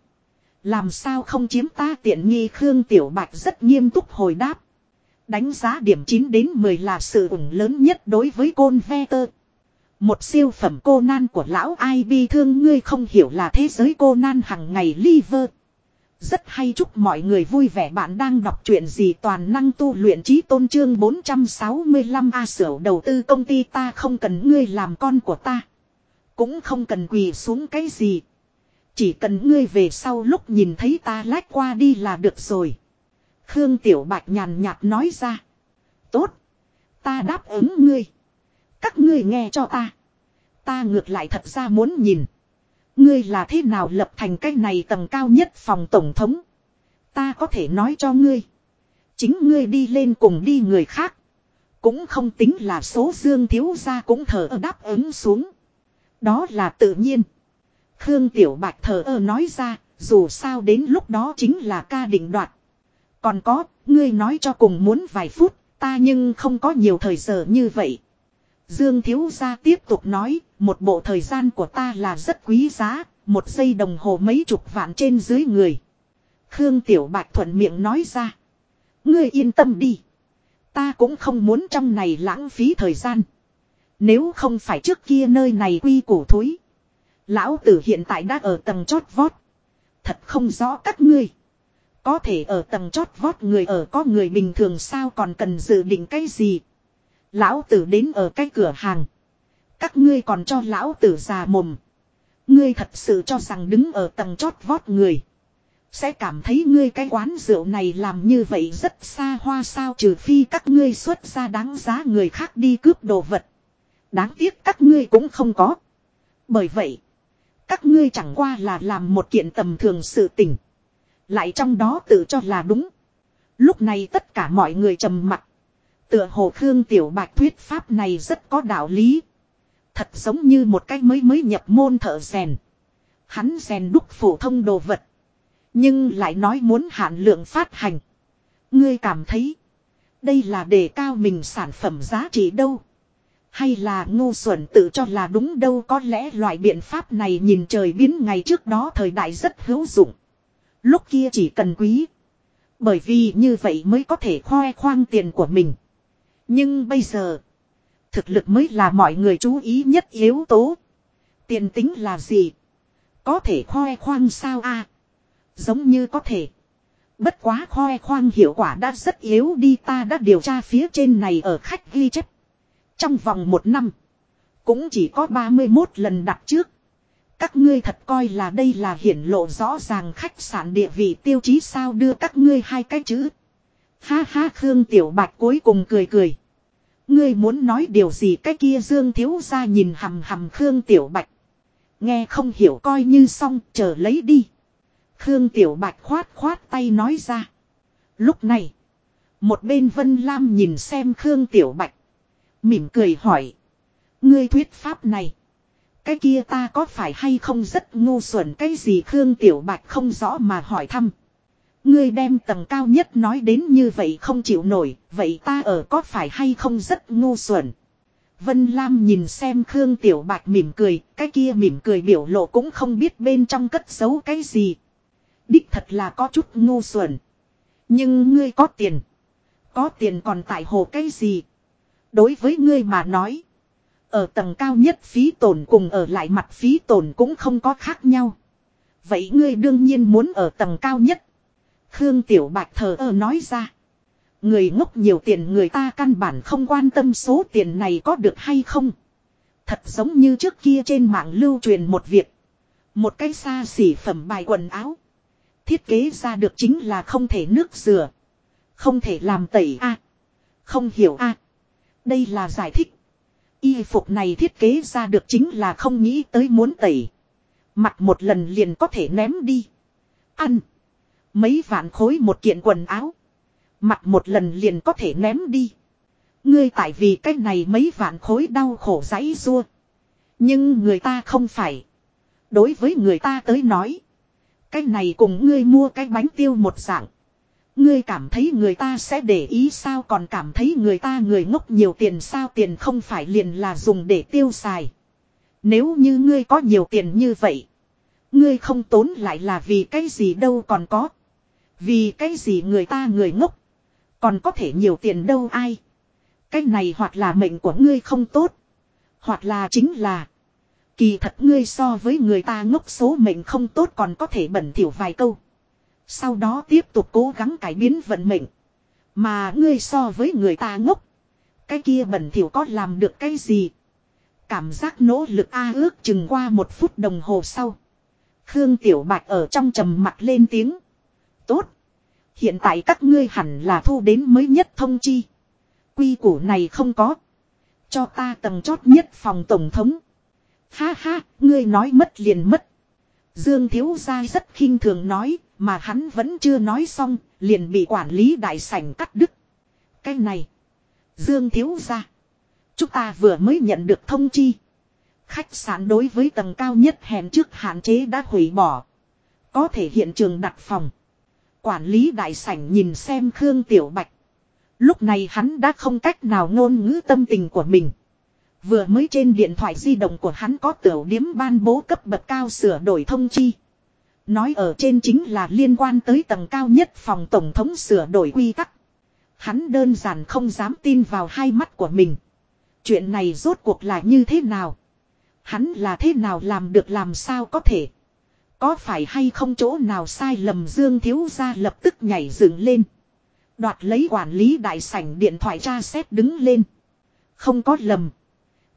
Làm sao không chiếm ta tiện nghi Khương Tiểu Bạch rất nghiêm túc hồi đáp. Đánh giá điểm 9 đến 10 là sự ủng lớn nhất đối với côn ve tơ. Một siêu phẩm cô nan của lão ai bi thương ngươi không hiểu là thế giới cô nan hằng ngày liver. Rất hay chúc mọi người vui vẻ bạn đang đọc chuyện gì toàn năng tu luyện trí tôn trương 465 A sửa đầu tư công ty ta không cần ngươi làm con của ta. Cũng không cần quỳ xuống cái gì. Chỉ cần ngươi về sau lúc nhìn thấy ta lách qua đi là được rồi. Khương Tiểu Bạch nhàn nhạt nói ra. Tốt. Ta đáp ứng ngươi. Các ngươi nghe cho ta. Ta ngược lại thật ra muốn nhìn. Ngươi là thế nào lập thành cái này tầng cao nhất phòng tổng thống. Ta có thể nói cho ngươi. Chính ngươi đi lên cùng đi người khác. Cũng không tính là số dương thiếu gia cũng thở đáp ứng xuống. Đó là tự nhiên. Khương Tiểu Bạch thở ơ nói ra, dù sao đến lúc đó chính là ca định đoạt. Còn có, ngươi nói cho cùng muốn vài phút, Ta nhưng không có nhiều thời giờ như vậy. Dương Thiếu Gia tiếp tục nói, một bộ thời gian của ta là rất quý giá, một giây đồng hồ mấy chục vạn trên dưới người. Khương Tiểu Bạch thuận miệng nói ra. Ngươi yên tâm đi. Ta cũng không muốn trong này lãng phí thời gian. Nếu không phải trước kia nơi này quy củ thối. Lão tử hiện tại đã ở tầng chót vót. Thật không rõ các ngươi. Có thể ở tầng chót vót người ở có người bình thường sao còn cần dự định cái gì. Lão tử đến ở cái cửa hàng. Các ngươi còn cho lão tử già mồm. Ngươi thật sự cho rằng đứng ở tầng chót vót người. Sẽ cảm thấy ngươi cái quán rượu này làm như vậy rất xa hoa sao trừ phi các ngươi xuất ra đáng giá người khác đi cướp đồ vật. Đáng tiếc các ngươi cũng không có. Bởi vậy, các ngươi chẳng qua là làm một kiện tầm thường sự tình. Lại trong đó tự cho là đúng. Lúc này tất cả mọi người trầm mặc. Tựa hồ Khương Tiểu Bạch thuyết pháp này rất có đạo lý. Thật giống như một cái mới mới nhập môn thợ rèn. Hắn rèn đúc phổ thông đồ vật. Nhưng lại nói muốn hạn lượng phát hành. Ngươi cảm thấy. Đây là đề cao mình sản phẩm giá trị đâu. Hay là ngu xuẩn tự cho là đúng đâu có lẽ loại biện pháp này nhìn trời biến ngày trước đó thời đại rất hữu dụng. Lúc kia chỉ cần quý. Bởi vì như vậy mới có thể khoe khoang tiền của mình. Nhưng bây giờ. Thực lực mới là mọi người chú ý nhất yếu tố. Tiền tính là gì? Có thể khoe khoang sao a? Giống như có thể. Bất quá khoe khoang hiệu quả đã rất yếu đi, ta đã điều tra phía trên này ở khách ghi chép. Trong vòng một năm. Cũng chỉ có 31 lần đặt trước. Các ngươi thật coi là đây là hiển lộ rõ ràng khách sạn địa vị tiêu chí sao đưa các ngươi hai cái chữ. Ha ha, Khương Tiểu Bạch cuối cùng cười cười. Ngươi muốn nói điều gì cái kia Dương Thiếu ra nhìn hầm hầm Khương Tiểu Bạch. Nghe không hiểu coi như xong, chờ lấy đi. Khương Tiểu Bạch khoát khoát tay nói ra. Lúc này. Một bên Vân Lam nhìn xem Khương Tiểu Bạch. Mỉm cười hỏi. Ngươi thuyết pháp này. Cái kia ta có phải hay không rất ngu xuẩn cái gì Khương Tiểu Bạch không rõ mà hỏi thăm. Ngươi đem tầng cao nhất nói đến như vậy không chịu nổi, vậy ta ở có phải hay không rất ngu xuẩn. Vân Lam nhìn xem Khương Tiểu Bạch mỉm cười, cái kia mỉm cười biểu lộ cũng không biết bên trong cất giấu cái gì. Đích thật là có chút ngu xuẩn. Nhưng ngươi có tiền. Có tiền còn tại hồ cái gì. Đối với ngươi mà nói. Ở tầng cao nhất phí tổn cùng ở lại mặt phí tổn cũng không có khác nhau. Vậy ngươi đương nhiên muốn ở tầng cao nhất. Khương Tiểu Bạch thờ ơ nói ra. Người ngốc nhiều tiền người ta căn bản không quan tâm số tiền này có được hay không. Thật giống như trước kia trên mạng lưu truyền một việc. Một cái xa xỉ phẩm bài quần áo. Thiết kế ra được chính là không thể nước rửa. Không thể làm tẩy a Không hiểu a Đây là giải thích. Y phục này thiết kế ra được chính là không nghĩ tới muốn tẩy. Mặc một lần liền có thể ném đi. Ăn. Mấy vạn khối một kiện quần áo. Mặc một lần liền có thể ném đi. Ngươi tại vì cái này mấy vạn khối đau khổ giấy rua. Nhưng người ta không phải. Đối với người ta tới nói. Cái này cùng ngươi mua cái bánh tiêu một dạng. Ngươi cảm thấy người ta sẽ để ý sao còn cảm thấy người ta người ngốc nhiều tiền sao tiền không phải liền là dùng để tiêu xài. Nếu như ngươi có nhiều tiền như vậy. Ngươi không tốn lại là vì cái gì đâu còn có. Vì cái gì người ta người ngốc. Còn có thể nhiều tiền đâu ai. Cái này hoặc là mệnh của ngươi không tốt. Hoặc là chính là. Kỳ thật ngươi so với người ta ngốc số mệnh không tốt còn có thể bẩn thỉu vài câu. Sau đó tiếp tục cố gắng cải biến vận mệnh. Mà ngươi so với người ta ngốc. Cái kia bẩn thỉu có làm được cái gì. Cảm giác nỗ lực a ước chừng qua một phút đồng hồ sau. Khương Tiểu Bạch ở trong trầm mặt lên tiếng. Tốt. Hiện tại các ngươi hẳn là thu đến mới nhất thông chi. Quy củ này không có. Cho ta tầng chót nhất phòng tổng thống. Ha ha, ngươi nói mất liền mất. Dương Thiếu Gia rất khinh thường nói, mà hắn vẫn chưa nói xong, liền bị quản lý đại sảnh cắt đứt. Cái này, Dương Thiếu Gia, chúng ta vừa mới nhận được thông chi. Khách sạn đối với tầng cao nhất hẹn trước hạn chế đã hủy bỏ. Có thể hiện trường đặt phòng. Quản lý đại sảnh nhìn xem Khương Tiểu Bạch. Lúc này hắn đã không cách nào ngôn ngữ tâm tình của mình. Vừa mới trên điện thoại di động của hắn có tiểu điếm ban bố cấp bậc cao sửa đổi thông chi. Nói ở trên chính là liên quan tới tầng cao nhất phòng tổng thống sửa đổi quy tắc. Hắn đơn giản không dám tin vào hai mắt của mình. Chuyện này rốt cuộc là như thế nào? Hắn là thế nào làm được làm sao có thể? Có phải hay không chỗ nào sai lầm Dương Thiếu Gia lập tức nhảy dựng lên. Đoạt lấy quản lý đại sảnh điện thoại tra xét đứng lên. Không có lầm.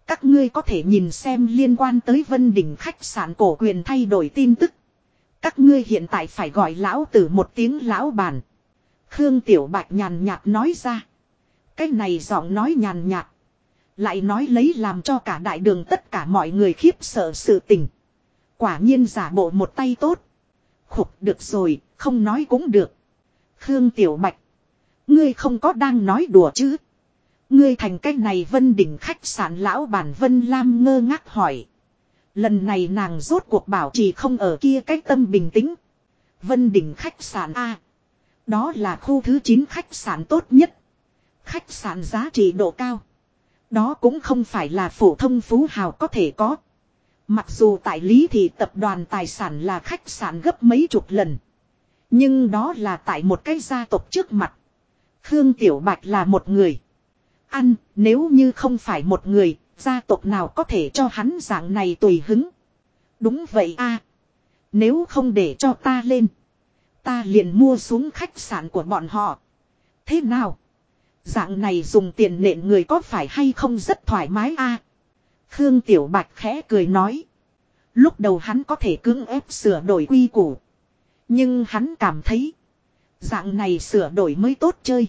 Các ngươi có thể nhìn xem liên quan tới Vân Đỉnh khách sạn cổ quyền thay đổi tin tức. Các ngươi hiện tại phải gọi lão tử một tiếng lão bản. Khương Tiểu Bạch nhàn nhạt nói ra. Cái này giọng nói nhàn nhạt. Lại nói lấy làm cho cả đại đường tất cả mọi người khiếp sợ sự tình. Quả nhiên giả bộ một tay tốt. Khục được rồi, không nói cũng được. Khương Tiểu Bạch. Ngươi không có đang nói đùa chứ. Ngươi thành cái này vân đỉnh khách sạn lão bản Vân Lam ngơ ngác hỏi. Lần này nàng rốt cuộc bảo trì không ở kia cách tâm bình tĩnh. Vân đỉnh khách sạn A. Đó là khu thứ 9 khách sạn tốt nhất. Khách sạn giá trị độ cao. Đó cũng không phải là phổ thông phú hào có thể có. Mặc dù tại lý thì tập đoàn tài sản là khách sạn gấp mấy chục lần. Nhưng đó là tại một cái gia tộc trước mặt. Khương Tiểu Bạch là một người. Ăn, nếu như không phải một người, gia tộc nào có thể cho hắn dạng này tùy hứng. Đúng vậy a Nếu không để cho ta lên. Ta liền mua xuống khách sạn của bọn họ. Thế nào? Dạng này dùng tiền nện người có phải hay không rất thoải mái a Khương Tiểu Bạch khẽ cười nói. Lúc đầu hắn có thể cưỡng ép sửa đổi quy củ. Nhưng hắn cảm thấy. Dạng này sửa đổi mới tốt chơi.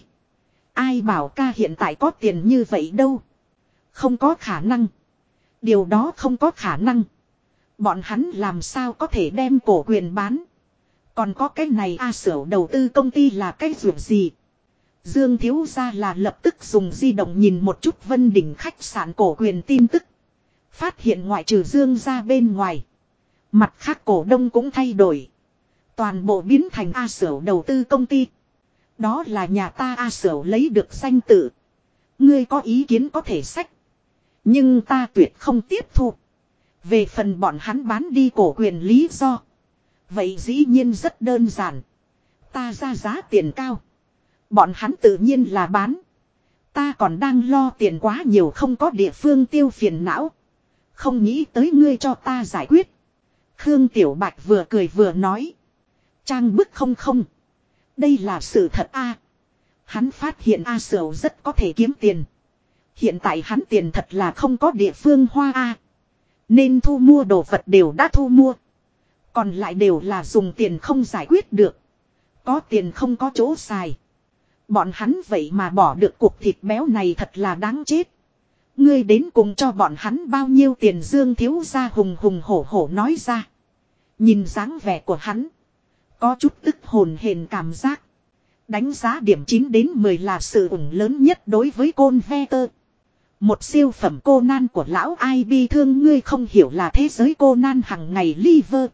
Ai bảo ca hiện tại có tiền như vậy đâu. Không có khả năng. Điều đó không có khả năng. Bọn hắn làm sao có thể đem cổ quyền bán. Còn có cái này a à, sửa đầu tư công ty là cái ruộng gì. Dương Thiếu Gia là lập tức dùng di động nhìn một chút vân đỉnh khách sạn cổ quyền tin tức. Phát hiện ngoại trừ Dương ra bên ngoài. Mặt khác cổ đông cũng thay đổi. Toàn bộ biến thành A Sở đầu tư công ty. Đó là nhà ta A Sở lấy được danh tự. Ngươi có ý kiến có thể sách. Nhưng ta tuyệt không tiếp thu. Về phần bọn hắn bán đi cổ quyền lý do. Vậy dĩ nhiên rất đơn giản. Ta ra giá tiền cao. Bọn hắn tự nhiên là bán. Ta còn đang lo tiền quá nhiều không có địa phương tiêu phiền não. Không nghĩ tới ngươi cho ta giải quyết. Khương Tiểu Bạch vừa cười vừa nói. Trang bức không không. Đây là sự thật a. Hắn phát hiện A sầu rất có thể kiếm tiền. Hiện tại hắn tiền thật là không có địa phương hoa a. Nên thu mua đồ vật đều đã thu mua. Còn lại đều là dùng tiền không giải quyết được. Có tiền không có chỗ xài. Bọn hắn vậy mà bỏ được cuộc thịt béo này thật là đáng chết. Ngươi đến cùng cho bọn hắn bao nhiêu tiền dương thiếu ra hùng hùng hổ hổ nói ra. Nhìn dáng vẻ của hắn. Có chút tức hồn hền cảm giác. Đánh giá điểm 9 đến 10 là sự ủng lớn nhất đối với côn ve tơ. Một siêu phẩm cô nan của lão ai bi thương ngươi không hiểu là thế giới cô nan hằng ngày liver.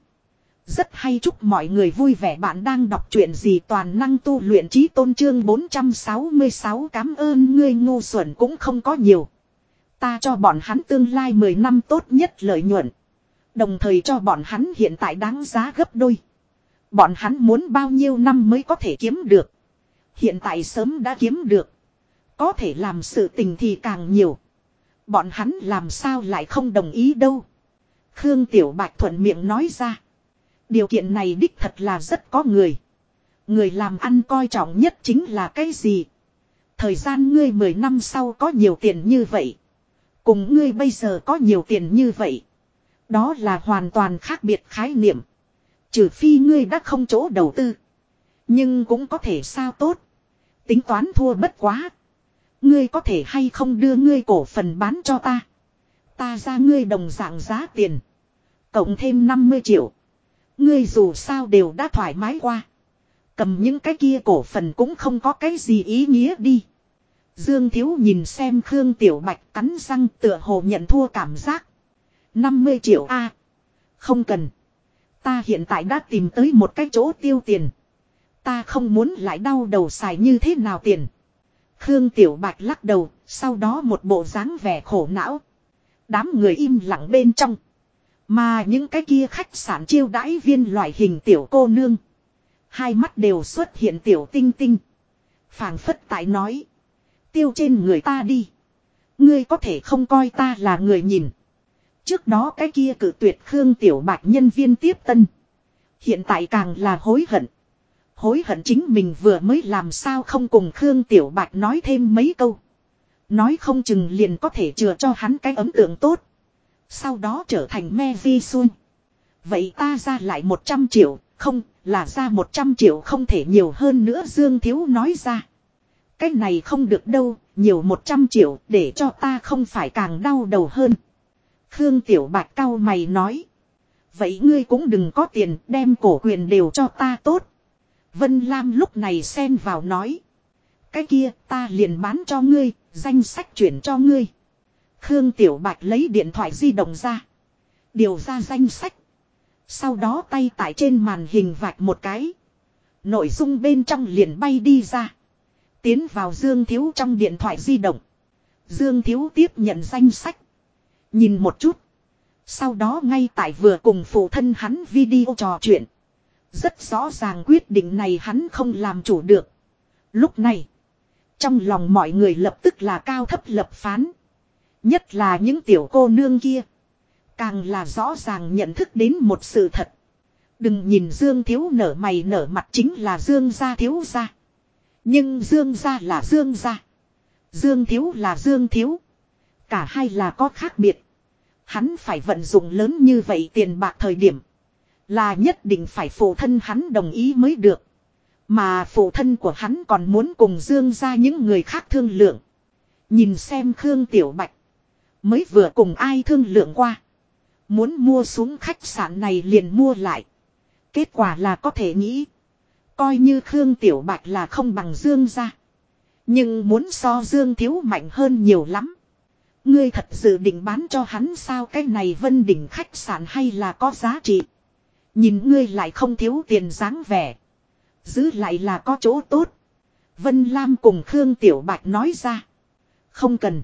Rất hay chúc mọi người vui vẻ bạn đang đọc truyện gì toàn năng tu luyện trí tôn trương 466 cảm ơn ngươi ngu xuẩn cũng không có nhiều. Ta cho bọn hắn tương lai 10 năm tốt nhất lợi nhuận. Đồng thời cho bọn hắn hiện tại đáng giá gấp đôi. Bọn hắn muốn bao nhiêu năm mới có thể kiếm được. Hiện tại sớm đã kiếm được. Có thể làm sự tình thì càng nhiều. Bọn hắn làm sao lại không đồng ý đâu. Khương Tiểu Bạch thuận miệng nói ra. Điều kiện này đích thật là rất có người. Người làm ăn coi trọng nhất chính là cái gì? Thời gian ngươi 10 năm sau có nhiều tiền như vậy. Cùng ngươi bây giờ có nhiều tiền như vậy. Đó là hoàn toàn khác biệt khái niệm. Trừ phi ngươi đã không chỗ đầu tư. Nhưng cũng có thể sao tốt. Tính toán thua bất quá. Ngươi có thể hay không đưa ngươi cổ phần bán cho ta. Ta ra ngươi đồng dạng giá tiền. Cộng thêm 50 triệu. Ngươi dù sao đều đã thoải mái qua. Cầm những cái kia cổ phần cũng không có cái gì ý nghĩa đi. Dương Thiếu nhìn xem Khương Tiểu Bạch cắn răng tựa hồ nhận thua cảm giác. 50 triệu A. không cần. Ta hiện tại đã tìm tới một cái chỗ tiêu tiền. Ta không muốn lại đau đầu xài như thế nào tiền. Khương Tiểu Bạch lắc đầu, sau đó một bộ dáng vẻ khổ não. Đám người im lặng bên trong. Mà những cái kia khách sạn chiêu đãi viên loại hình tiểu cô nương. Hai mắt đều xuất hiện tiểu tinh tinh. phảng phất tại nói. Tiêu trên người ta đi. Ngươi có thể không coi ta là người nhìn. Trước đó cái kia cử tuyệt Khương Tiểu Bạch nhân viên tiếp tân. Hiện tại càng là hối hận. Hối hận chính mình vừa mới làm sao không cùng Khương Tiểu Bạch nói thêm mấy câu. Nói không chừng liền có thể chừa cho hắn cái ấn tượng tốt. Sau đó trở thành me vi xuân. Vậy ta ra lại 100 triệu, không, là ra 100 triệu không thể nhiều hơn nữa Dương Thiếu nói ra. Cái này không được đâu, nhiều 100 triệu để cho ta không phải càng đau đầu hơn. Khương Tiểu Bạch cao mày nói. Vậy ngươi cũng đừng có tiền đem cổ quyền đều cho ta tốt. Vân Lam lúc này xen vào nói. Cái kia ta liền bán cho ngươi, danh sách chuyển cho ngươi. Khương Tiểu Bạch lấy điện thoại di động ra. Điều ra danh sách. Sau đó tay tại trên màn hình vạch một cái. Nội dung bên trong liền bay đi ra. Tiến vào Dương Thiếu trong điện thoại di động. Dương Thiếu tiếp nhận danh sách. Nhìn một chút. Sau đó ngay tại vừa cùng phụ thân hắn video trò chuyện. Rất rõ ràng quyết định này hắn không làm chủ được. Lúc này. Trong lòng mọi người lập tức là cao thấp lập phán. Nhất là những tiểu cô nương kia. Càng là rõ ràng nhận thức đến một sự thật. Đừng nhìn Dương Thiếu nở mày nở mặt chính là Dương gia thiếu gia. Nhưng Dương gia là Dương gia. Dương Thiếu là Dương Thiếu. Cả hai là có khác biệt. Hắn phải vận dụng lớn như vậy tiền bạc thời điểm. Là nhất định phải phụ thân hắn đồng ý mới được. Mà phụ thân của hắn còn muốn cùng Dương ra những người khác thương lượng. Nhìn xem Khương Tiểu Bạch. Mới vừa cùng ai thương lượng qua. Muốn mua xuống khách sạn này liền mua lại. Kết quả là có thể nghĩ. Coi như Khương Tiểu Bạch là không bằng Dương ra. Nhưng muốn so Dương thiếu mạnh hơn nhiều lắm. Ngươi thật sự định bán cho hắn sao cái này vân đỉnh khách sạn hay là có giá trị. Nhìn ngươi lại không thiếu tiền dáng vẻ. Giữ lại là có chỗ tốt. Vân Lam cùng Khương Tiểu Bạch nói ra. Không cần.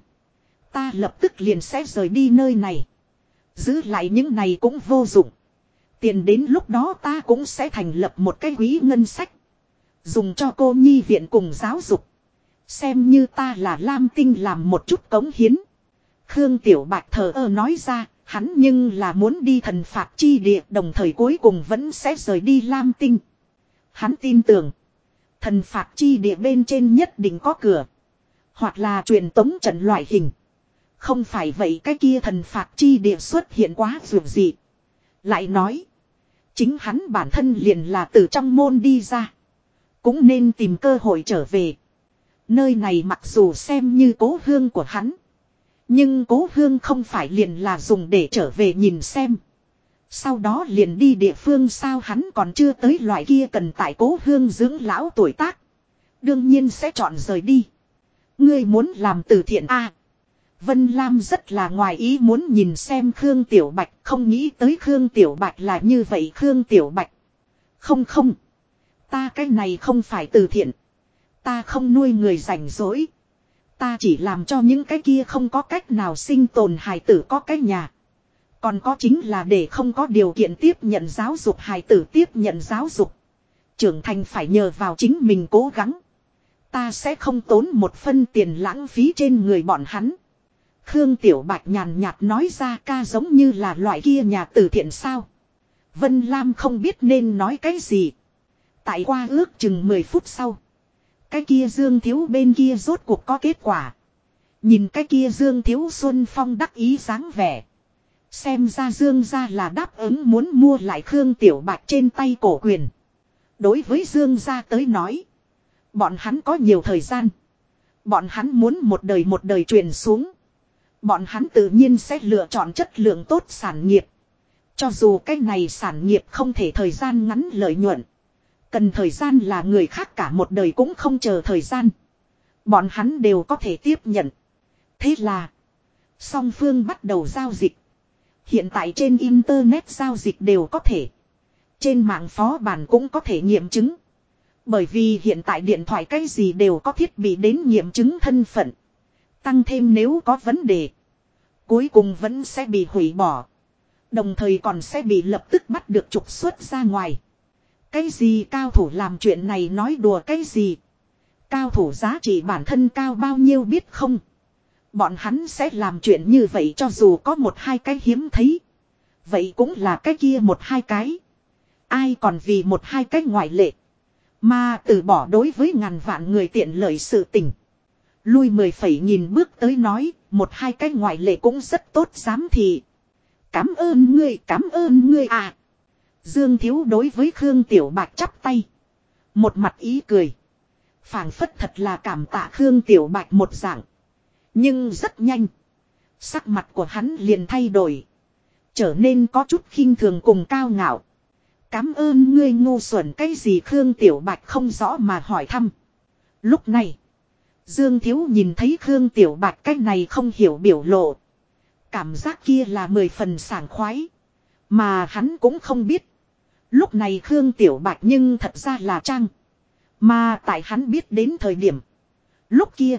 Ta lập tức liền sẽ rời đi nơi này. Giữ lại những này cũng vô dụng. Tiền đến lúc đó ta cũng sẽ thành lập một cái quý ngân sách. Dùng cho cô nhi viện cùng giáo dục. Xem như ta là Lam Tinh làm một chút cống hiến. Khương Tiểu Bạch thờ ơ nói ra, hắn nhưng là muốn đi thần phạt chi địa đồng thời cuối cùng vẫn sẽ rời đi Lam Tinh. Hắn tin tưởng, thần phạt chi địa bên trên nhất định có cửa. Hoặc là truyền tống trận loại hình. Không phải vậy cái kia thần phạt chi địa xuất hiện quá dù gì. Lại nói, chính hắn bản thân liền là từ trong môn đi ra. Cũng nên tìm cơ hội trở về. Nơi này mặc dù xem như cố hương của hắn. Nhưng cố hương không phải liền là dùng để trở về nhìn xem. Sau đó liền đi địa phương sao hắn còn chưa tới loại kia cần tại cố hương dưỡng lão tuổi tác. Đương nhiên sẽ chọn rời đi. Ngươi muốn làm từ thiện a Vân Lam rất là ngoài ý muốn nhìn xem Khương Tiểu Bạch, không nghĩ tới Khương Tiểu Bạch là như vậy Khương Tiểu Bạch. Không không. Ta cái này không phải từ thiện. Ta không nuôi người rảnh rỗi. Ta chỉ làm cho những cái kia không có cách nào sinh tồn hài tử có cái nhà. Còn có chính là để không có điều kiện tiếp nhận giáo dục, hài tử tiếp nhận giáo dục. Trưởng thành phải nhờ vào chính mình cố gắng. Ta sẽ không tốn một phân tiền lãng phí trên người bọn hắn. Khương Tiểu Bạch nhàn nhạt nói ra ca giống như là loại kia nhà từ thiện sao. Vân Lam không biết nên nói cái gì. Tại qua ước chừng 10 phút sau. Cái kia Dương Thiếu bên kia rốt cuộc có kết quả. Nhìn cái kia Dương Thiếu Xuân Phong đắc ý dáng vẻ. Xem ra Dương gia là đáp ứng muốn mua lại Khương Tiểu Bạch trên tay cổ quyền. Đối với Dương gia tới nói. Bọn hắn có nhiều thời gian. Bọn hắn muốn một đời một đời truyền xuống. Bọn hắn tự nhiên sẽ lựa chọn chất lượng tốt sản nghiệp. Cho dù cái này sản nghiệp không thể thời gian ngắn lợi nhuận. Cần thời gian là người khác cả một đời cũng không chờ thời gian. Bọn hắn đều có thể tiếp nhận. Thế là. Song phương bắt đầu giao dịch. Hiện tại trên Internet giao dịch đều có thể. Trên mạng phó bản cũng có thể nghiệm chứng. Bởi vì hiện tại điện thoại cái gì đều có thiết bị đến nghiệm chứng thân phận. Tăng thêm nếu có vấn đề. Cuối cùng vẫn sẽ bị hủy bỏ. Đồng thời còn sẽ bị lập tức bắt được trục xuất ra ngoài. Cái gì cao thủ làm chuyện này nói đùa cái gì. Cao thủ giá trị bản thân cao bao nhiêu biết không. Bọn hắn sẽ làm chuyện như vậy cho dù có một hai cái hiếm thấy. Vậy cũng là cái kia một hai cái. Ai còn vì một hai cái ngoại lệ. Mà từ bỏ đối với ngàn vạn người tiện lợi sự tình. Lui mười phẩy nghìn bước tới nói, một hai cái ngoại lệ cũng rất tốt dám thị. Cảm ơn ngươi, cảm ơn ngươi à. Dương Thiếu đối với Khương Tiểu Bạch chắp tay. Một mặt ý cười. phảng phất thật là cảm tạ Khương Tiểu Bạch một dạng. Nhưng rất nhanh. Sắc mặt của hắn liền thay đổi. Trở nên có chút khinh thường cùng cao ngạo. Cám ơn ngươi ngu xuẩn cái gì Khương Tiểu Bạch không rõ mà hỏi thăm. Lúc này. Dương Thiếu nhìn thấy Khương Tiểu Bạch cái này không hiểu biểu lộ. Cảm giác kia là mười phần sảng khoái. Mà hắn cũng không biết. Lúc này Khương Tiểu Bạch nhưng thật ra là Trang. Mà tại hắn biết đến thời điểm. Lúc kia.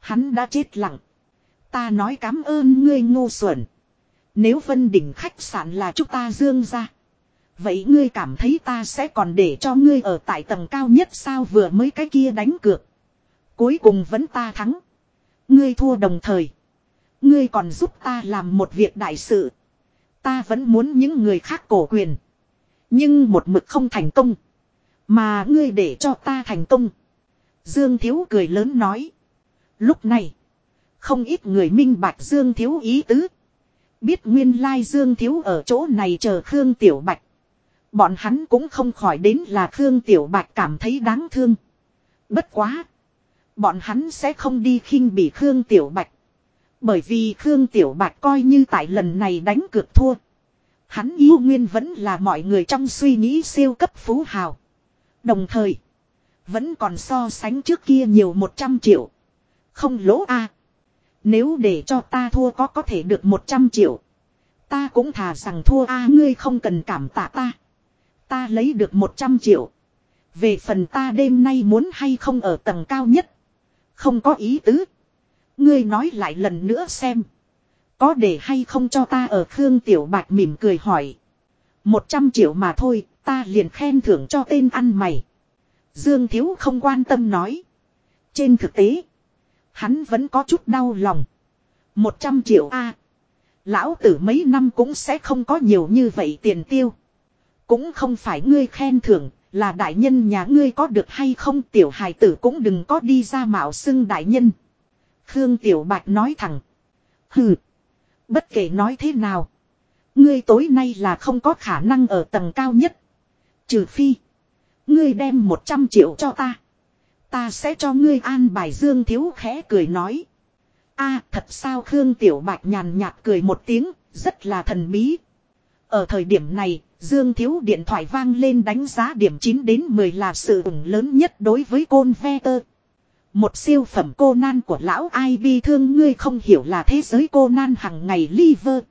Hắn đã chết lặng. Ta nói cảm ơn ngươi ngu xuẩn. Nếu Vân Đỉnh khách sạn là chúng ta dương ra. Vậy ngươi cảm thấy ta sẽ còn để cho ngươi ở tại tầng cao nhất sao vừa mới cái kia đánh cược. Cuối cùng vẫn ta thắng. Ngươi thua đồng thời. Ngươi còn giúp ta làm một việc đại sự. Ta vẫn muốn những người khác cổ quyền. Nhưng một mực không thành công. Mà ngươi để cho ta thành công. Dương Thiếu cười lớn nói. Lúc này. Không ít người minh bạch Dương Thiếu ý tứ. Biết nguyên lai Dương Thiếu ở chỗ này chờ Khương Tiểu Bạch. Bọn hắn cũng không khỏi đến là Khương Tiểu Bạch cảm thấy đáng thương. Bất quá. Bọn hắn sẽ không đi khinh bị Khương Tiểu Bạch. Bởi vì Khương Tiểu Bạch coi như tại lần này đánh cược thua. Hắn yêu nguyên vẫn là mọi người trong suy nghĩ siêu cấp phú hào. Đồng thời. Vẫn còn so sánh trước kia nhiều 100 triệu. Không lỗ a Nếu để cho ta thua có có thể được 100 triệu. Ta cũng thà rằng thua a, ngươi không cần cảm tạ ta. Ta lấy được 100 triệu. Về phần ta đêm nay muốn hay không ở tầng cao nhất. Không có ý tứ. Ngươi nói lại lần nữa xem. Có để hay không cho ta ở Khương Tiểu Bạch mỉm cười hỏi. Một trăm triệu mà thôi, ta liền khen thưởng cho tên ăn mày. Dương Thiếu không quan tâm nói. Trên thực tế, hắn vẫn có chút đau lòng. Một trăm triệu A. lão tử mấy năm cũng sẽ không có nhiều như vậy tiền tiêu. Cũng không phải ngươi khen thưởng, là đại nhân nhà ngươi có được hay không tiểu hài tử cũng đừng có đi ra mạo xưng đại nhân. Khương Tiểu Bạch nói thẳng. Hừ. Bất kể nói thế nào. Ngươi tối nay là không có khả năng ở tầng cao nhất. Trừ phi. Ngươi đem 100 triệu cho ta. Ta sẽ cho ngươi an bài Dương Thiếu khẽ cười nói. a thật sao Khương Tiểu Bạch nhàn nhạt cười một tiếng, rất là thần bí. Ở thời điểm này, Dương Thiếu điện thoại vang lên đánh giá điểm 9 đến 10 là sự ủng lớn nhất đối với côn ve tơ. Một siêu phẩm cô nan của lão ai bi thương ngươi không hiểu là thế giới cô nan hằng ngày liver.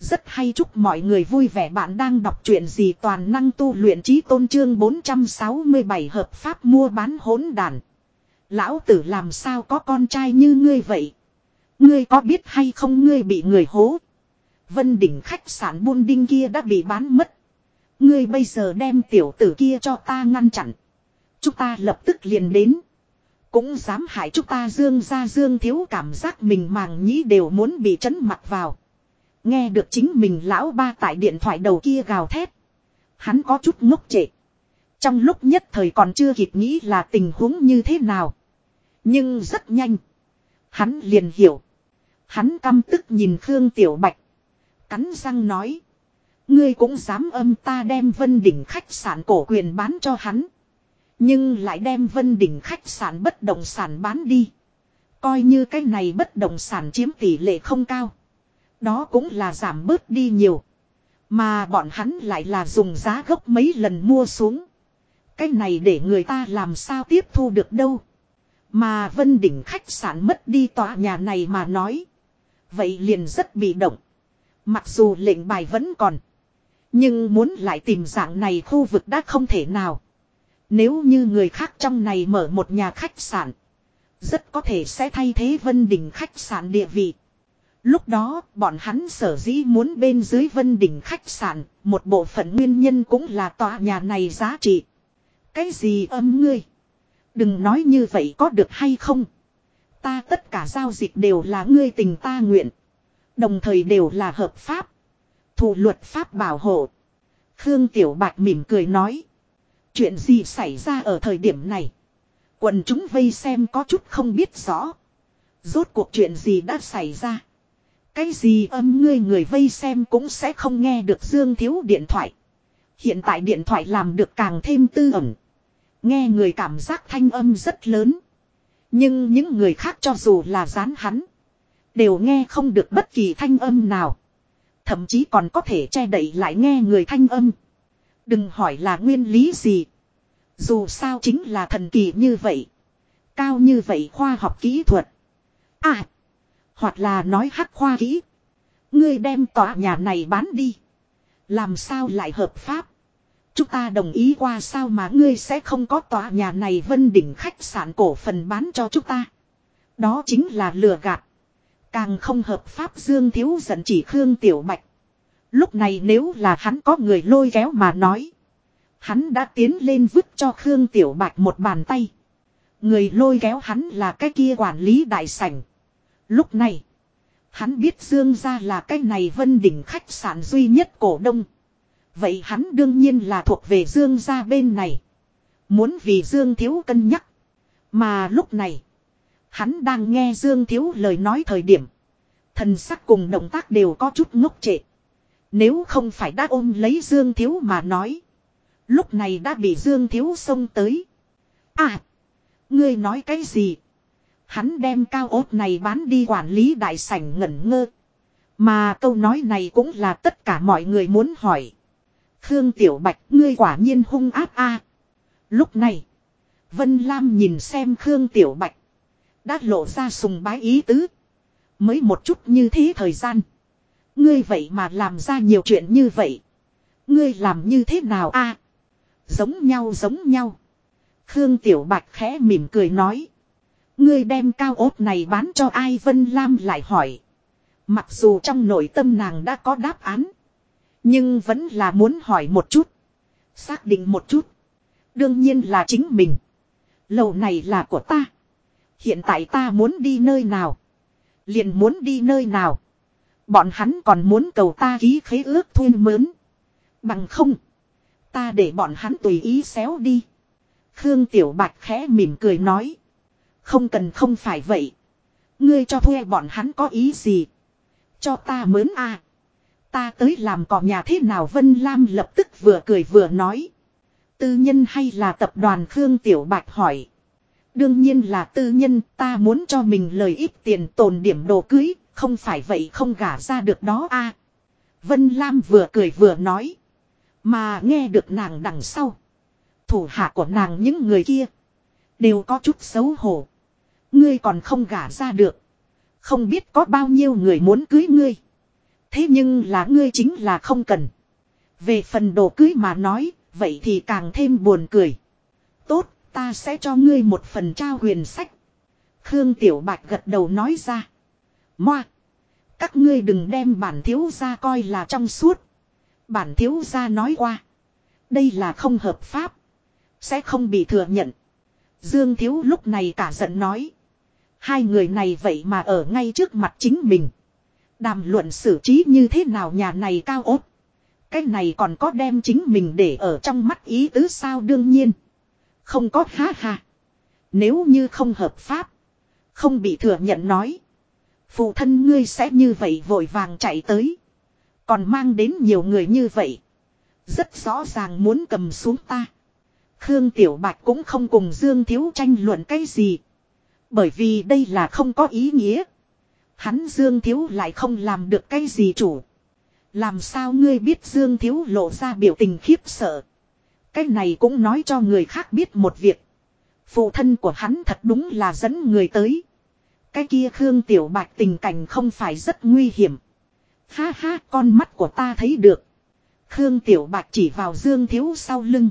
Rất hay chúc mọi người vui vẻ bạn đang đọc truyện gì toàn năng tu luyện trí tôn trương 467 hợp pháp mua bán hỗn đàn. Lão tử làm sao có con trai như ngươi vậy? Ngươi có biết hay không ngươi bị người hố? Vân đỉnh khách sạn buôn đinh kia đã bị bán mất. Ngươi bây giờ đem tiểu tử kia cho ta ngăn chặn. Chúng ta lập tức liền đến. Cũng dám hại chúng ta dương ra dương thiếu cảm giác mình màng nhĩ đều muốn bị chấn mặt vào. Nghe được chính mình lão ba tại điện thoại đầu kia gào thét. Hắn có chút ngốc trệ. Trong lúc nhất thời còn chưa kịp nghĩ là tình huống như thế nào. Nhưng rất nhanh. Hắn liền hiểu. Hắn căm tức nhìn Khương Tiểu Bạch. Cắn răng nói. Ngươi cũng dám âm ta đem vân đỉnh khách sạn cổ quyền bán cho hắn. Nhưng lại đem vân đỉnh khách sạn bất động sản bán đi. Coi như cái này bất động sản chiếm tỷ lệ không cao. Đó cũng là giảm bớt đi nhiều. Mà bọn hắn lại là dùng giá gốc mấy lần mua xuống. Cái này để người ta làm sao tiếp thu được đâu. Mà Vân Đỉnh khách sạn mất đi tòa nhà này mà nói. Vậy liền rất bị động. Mặc dù lệnh bài vẫn còn. Nhưng muốn lại tìm dạng này khu vực đã không thể nào. Nếu như người khác trong này mở một nhà khách sạn. Rất có thể sẽ thay thế Vân Đình khách sạn địa vị. Lúc đó, bọn hắn sở dĩ muốn bên dưới Vân Đình khách sạn, một bộ phận nguyên nhân cũng là tòa nhà này giá trị. Cái gì âm ngươi? Đừng nói như vậy có được hay không? Ta tất cả giao dịch đều là ngươi tình ta nguyện. Đồng thời đều là hợp pháp. Thủ luật pháp bảo hộ. Khương Tiểu Bạch mỉm cười nói. Chuyện gì xảy ra ở thời điểm này? Quần chúng vây xem có chút không biết rõ. Rốt cuộc chuyện gì đã xảy ra? Cái gì âm ngươi người vây xem cũng sẽ không nghe được Dương Thiếu điện thoại. Hiện tại điện thoại làm được càng thêm tư ẩn. Nghe người cảm giác thanh âm rất lớn. Nhưng những người khác cho dù là dán hắn. Đều nghe không được bất kỳ thanh âm nào. Thậm chí còn có thể che đậy lại nghe người thanh âm. Đừng hỏi là nguyên lý gì. Dù sao chính là thần kỳ như vậy. Cao như vậy khoa học kỹ thuật. À. Hoặc là nói hắc khoa kỹ. Ngươi đem tòa nhà này bán đi. Làm sao lại hợp pháp. Chúng ta đồng ý qua sao mà ngươi sẽ không có tòa nhà này vân đỉnh khách sạn cổ phần bán cho chúng ta. Đó chính là lừa gạt. Càng không hợp pháp Dương Thiếu giận chỉ Khương Tiểu Bạch. Lúc này nếu là hắn có người lôi kéo mà nói. Hắn đã tiến lên vứt cho Khương Tiểu Bạch một bàn tay. Người lôi kéo hắn là cái kia quản lý đại sảnh. Lúc này, hắn biết Dương gia là cái này vân đỉnh khách sạn duy nhất cổ đông. Vậy hắn đương nhiên là thuộc về Dương gia bên này. Muốn vì Dương Thiếu cân nhắc. Mà lúc này, hắn đang nghe Dương Thiếu lời nói thời điểm. Thần sắc cùng động tác đều có chút ngốc trệ. Nếu không phải đã ôm lấy Dương Thiếu mà nói. Lúc này đã bị Dương Thiếu xông tới. À! Ngươi nói cái gì? Hắn đem cao ốt này bán đi quản lý đại sảnh ngẩn ngơ. Mà câu nói này cũng là tất cả mọi người muốn hỏi. Khương Tiểu Bạch ngươi quả nhiên hung áp a. Lúc này, Vân Lam nhìn xem Khương Tiểu Bạch. Đã lộ ra sùng bái ý tứ. Mới một chút như thế thời gian. Ngươi vậy mà làm ra nhiều chuyện như vậy. Ngươi làm như thế nào a? Giống nhau giống nhau. Khương Tiểu Bạch khẽ mỉm cười nói. Ngươi đem cao ốt này bán cho ai Vân Lam lại hỏi. Mặc dù trong nội tâm nàng đã có đáp án. Nhưng vẫn là muốn hỏi một chút. Xác định một chút. Đương nhiên là chính mình. Lầu này là của ta. Hiện tại ta muốn đi nơi nào. Liền muốn đi nơi nào. Bọn hắn còn muốn cầu ta ký khế ước thuê mướn. Bằng không. Ta để bọn hắn tùy ý xéo đi. Khương Tiểu Bạch khẽ mỉm cười nói. Không cần không phải vậy. Ngươi cho thuê bọn hắn có ý gì. Cho ta mướn à. Ta tới làm cỏ nhà thế nào Vân Lam lập tức vừa cười vừa nói. Tư nhân hay là tập đoàn Khương Tiểu Bạch hỏi. Đương nhiên là tư nhân, ta muốn cho mình lời ít tiền tồn điểm đồ cưới. Không phải vậy không gả ra được đó a Vân Lam vừa cười vừa nói. Mà nghe được nàng đằng sau. Thủ hạ của nàng những người kia. Đều có chút xấu hổ. Ngươi còn không gả ra được. Không biết có bao nhiêu người muốn cưới ngươi. Thế nhưng là ngươi chính là không cần. Về phần đồ cưới mà nói, vậy thì càng thêm buồn cười. Tốt, ta sẽ cho ngươi một phần trao huyền sách. Khương Tiểu Bạch gật đầu nói ra. Moa! Các ngươi đừng đem bản thiếu gia coi là trong suốt. Bản thiếu gia nói qua. Đây là không hợp pháp. Sẽ không bị thừa nhận. Dương thiếu lúc này cả giận nói. Hai người này vậy mà ở ngay trước mặt chính mình. Đàm luận xử trí như thế nào nhà này cao ốt. Cái này còn có đem chính mình để ở trong mắt ý tứ sao đương nhiên. Không có ha ha. Nếu như không hợp pháp. Không bị thừa nhận nói. Phụ thân ngươi sẽ như vậy vội vàng chạy tới. Còn mang đến nhiều người như vậy. Rất rõ ràng muốn cầm xuống ta. Khương Tiểu Bạch cũng không cùng Dương Thiếu tranh luận cái gì. Bởi vì đây là không có ý nghĩa. Hắn Dương Thiếu lại không làm được cái gì chủ. Làm sao ngươi biết Dương Thiếu lộ ra biểu tình khiếp sợ. Cái này cũng nói cho người khác biết một việc. Phụ thân của hắn thật đúng là dẫn người tới. Cái kia Khương Tiểu Bạch tình cảnh không phải rất nguy hiểm. Ha ha con mắt của ta thấy được. Khương Tiểu Bạch chỉ vào Dương Thiếu sau lưng.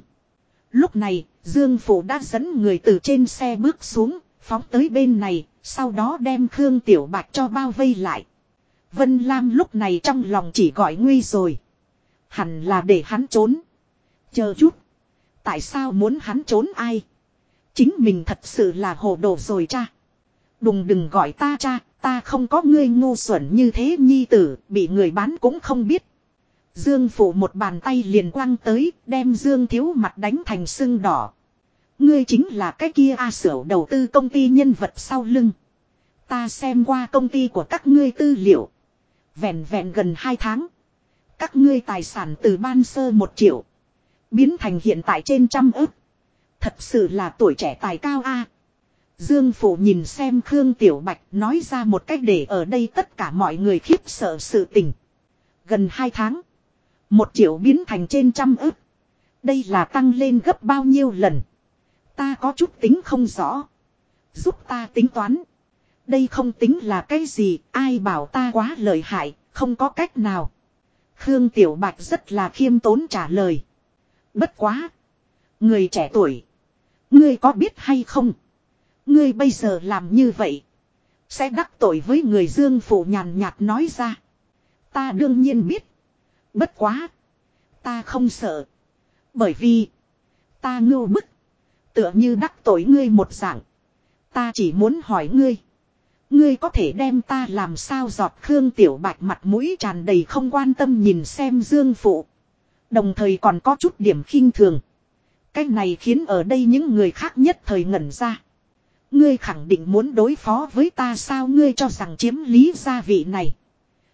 Lúc này, Dương Phủ đã dẫn người từ trên xe bước xuống, phóng tới bên này, sau đó đem Khương Tiểu Bạch cho bao vây lại. Vân Lam lúc này trong lòng chỉ gọi nguy rồi. Hẳn là để hắn trốn. Chờ chút. Tại sao muốn hắn trốn ai? Chính mình thật sự là hồ đồ rồi cha. Đùng đừng gọi ta cha, ta không có ngươi ngu xuẩn như thế nhi tử, bị người bán cũng không biết. Dương phủ một bàn tay liền quăng tới, đem Dương thiếu mặt đánh thành sưng đỏ. Ngươi chính là cái kia A à đầu tư công ty nhân vật sau lưng. Ta xem qua công ty của các ngươi tư liệu. Vẹn vẹn gần 2 tháng. Các ngươi tài sản từ ban sơ 1 triệu. Biến thành hiện tại trên trăm ức. Thật sự là tuổi trẻ tài cao a. Dương Phủ nhìn xem Khương Tiểu Bạch nói ra một cách để ở đây tất cả mọi người khiếp sợ sự tình. Gần 2 tháng. Một triệu biến thành trên trăm ức. Đây là tăng lên gấp bao nhiêu lần. Ta có chút tính không rõ. Giúp ta tính toán. Đây không tính là cái gì, ai bảo ta quá lợi hại, không có cách nào. Khương Tiểu Bạch rất là khiêm tốn trả lời. Bất quá. Người trẻ tuổi. Ngươi có biết hay không? Ngươi bây giờ làm như vậy. Sẽ đắc tội với người dương phủ nhàn nhạt nói ra. Ta đương nhiên biết. Bất quá. Ta không sợ. Bởi vì. Ta ngưu bức. Tựa như đắc tội ngươi một dạng. Ta chỉ muốn hỏi ngươi. Ngươi có thể đem ta làm sao giọt Khương Tiểu Bạch mặt mũi tràn đầy không quan tâm nhìn xem Dương Phụ. Đồng thời còn có chút điểm khinh thường. Cái này khiến ở đây những người khác nhất thời ngẩn ra. Ngươi khẳng định muốn đối phó với ta sao ngươi cho rằng chiếm lý gia vị này.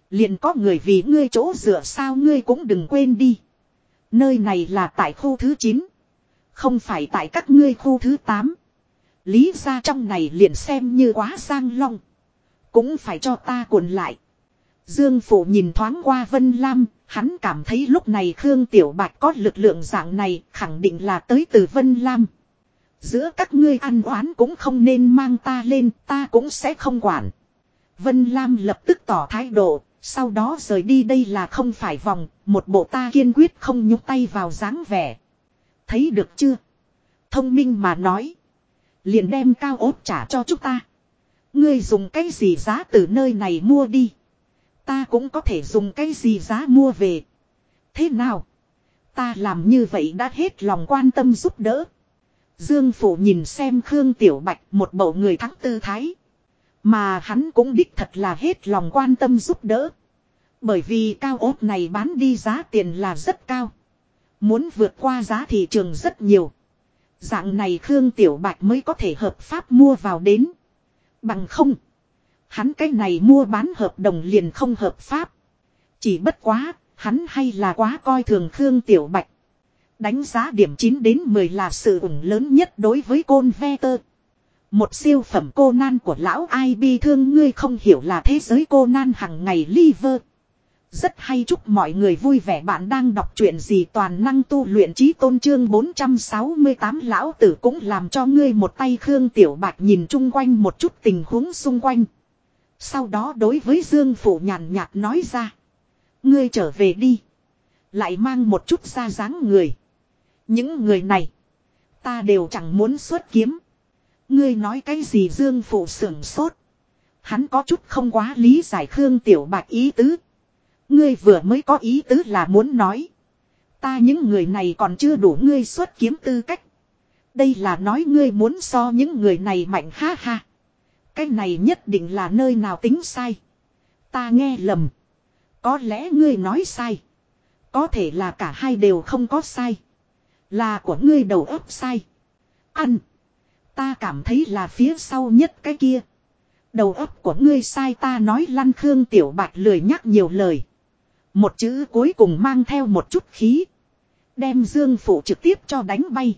Liền có người vì ngươi chỗ dựa sao ngươi cũng đừng quên đi. Nơi này là tại khu thứ 9. Không phải tại các ngươi khu thứ 8. Lý ra trong này liền xem như quá sang long. Cũng phải cho ta cuộn lại. Dương Phủ nhìn thoáng qua Vân Lam, hắn cảm thấy lúc này Khương Tiểu Bạch có lực lượng dạng này khẳng định là tới từ Vân Lam. Giữa các ngươi ăn oán cũng không nên mang ta lên, ta cũng sẽ không quản. Vân Lam lập tức tỏ thái độ, sau đó rời đi đây là không phải vòng, một bộ ta kiên quyết không nhúc tay vào dáng vẻ. Thấy được chưa? Thông minh mà nói. Liền đem cao ốt trả cho chúng ta. Ngươi dùng cái gì giá từ nơi này mua đi. Ta cũng có thể dùng cái gì giá mua về. Thế nào? Ta làm như vậy đã hết lòng quan tâm giúp đỡ. Dương Phủ nhìn xem Khương Tiểu Bạch một bộ người thắng tư thái. Mà hắn cũng đích thật là hết lòng quan tâm giúp đỡ. Bởi vì cao ốt này bán đi giá tiền là rất cao. Muốn vượt qua giá thị trường rất nhiều. Dạng này Khương Tiểu Bạch mới có thể hợp pháp mua vào đến. Bằng không. Hắn cái này mua bán hợp đồng liền không hợp pháp. Chỉ bất quá, hắn hay là quá coi thường Khương Tiểu Bạch. Đánh giá điểm 9 đến 10 là sự ủng lớn nhất đối với côn ve tơ. Một siêu phẩm cô nan của lão ai bi thương ngươi không hiểu là thế giới cô nan hằng ngày liver. Rất hay chúc mọi người vui vẻ bạn đang đọc truyện gì toàn năng tu luyện trí tôn trương 468 lão tử cũng làm cho ngươi một tay Khương Tiểu Bạch nhìn chung quanh một chút tình huống xung quanh. Sau đó đối với Dương Phủ nhàn nhạt nói ra. Ngươi trở về đi. Lại mang một chút ra dáng người. Những người này. Ta đều chẳng muốn xuất kiếm. Ngươi nói cái gì Dương Phủ sưởng sốt. Hắn có chút không quá lý giải Khương Tiểu Bạch ý tứ. Ngươi vừa mới có ý tứ là muốn nói. Ta những người này còn chưa đủ ngươi xuất kiếm tư cách. Đây là nói ngươi muốn so những người này mạnh ha ha. Cái này nhất định là nơi nào tính sai. Ta nghe lầm. Có lẽ ngươi nói sai. Có thể là cả hai đều không có sai. Là của ngươi đầu óc sai. Ăn. Ta cảm thấy là phía sau nhất cái kia. Đầu óc của ngươi sai ta nói lăn Khương Tiểu Bạch lười nhắc nhiều lời. Một chữ cuối cùng mang theo một chút khí. Đem Dương Phụ trực tiếp cho đánh bay.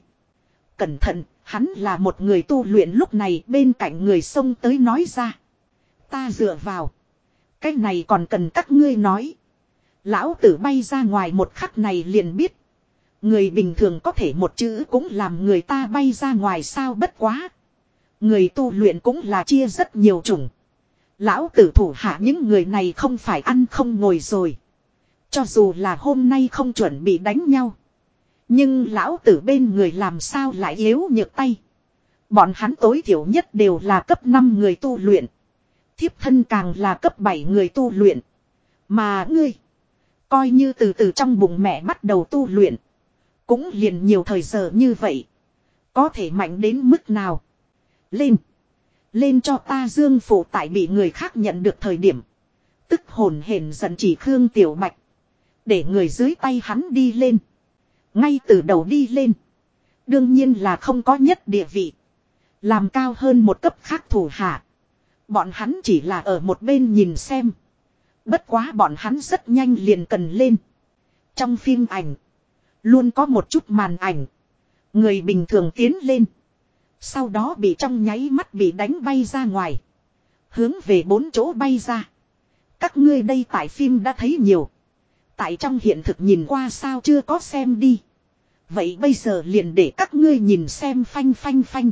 Cẩn thận, hắn là một người tu luyện lúc này bên cạnh người xông tới nói ra. Ta dựa vào. Cái này còn cần các ngươi nói. Lão tử bay ra ngoài một khắc này liền biết. Người bình thường có thể một chữ cũng làm người ta bay ra ngoài sao bất quá. Người tu luyện cũng là chia rất nhiều chủng. Lão tử thủ hạ những người này không phải ăn không ngồi rồi. Cho dù là hôm nay không chuẩn bị đánh nhau. Nhưng lão tử bên người làm sao lại yếu nhược tay. Bọn hắn tối thiểu nhất đều là cấp 5 người tu luyện. Thiếp thân càng là cấp 7 người tu luyện. Mà ngươi. Coi như từ từ trong bụng mẹ bắt đầu tu luyện. Cũng liền nhiều thời giờ như vậy. Có thể mạnh đến mức nào. Lên. Lên cho ta dương phụ tại bị người khác nhận được thời điểm. Tức hồn hển giận chỉ Khương Tiểu Bạch. Để người dưới tay hắn đi lên. Ngay từ đầu đi lên. Đương nhiên là không có nhất địa vị. Làm cao hơn một cấp khác thủ hạ. Bọn hắn chỉ là ở một bên nhìn xem. Bất quá bọn hắn rất nhanh liền cần lên. Trong phim ảnh. Luôn có một chút màn ảnh. Người bình thường tiến lên. Sau đó bị trong nháy mắt bị đánh bay ra ngoài. Hướng về bốn chỗ bay ra. Các ngươi đây tại phim đã thấy nhiều. Tại trong hiện thực nhìn qua sao chưa có xem đi. Vậy bây giờ liền để các ngươi nhìn xem phanh phanh phanh.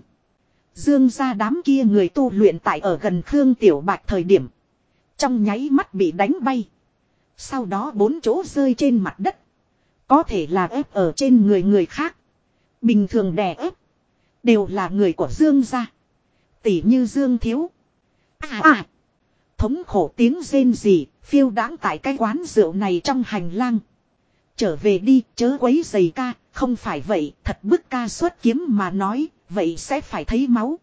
Dương ra đám kia người tu luyện tại ở gần Khương Tiểu Bạch thời điểm. Trong nháy mắt bị đánh bay. Sau đó bốn chỗ rơi trên mặt đất. Có thể là ép ở trên người người khác. Bình thường đè ép. Đều là người của Dương gia. Tỷ như Dương Thiếu. À à. Thống khổ tiếng rên gì, phiêu đãng tại cái quán rượu này trong hành lang. Trở về đi, chớ quấy giày ca, không phải vậy, thật bức ca xuất kiếm mà nói, vậy sẽ phải thấy máu.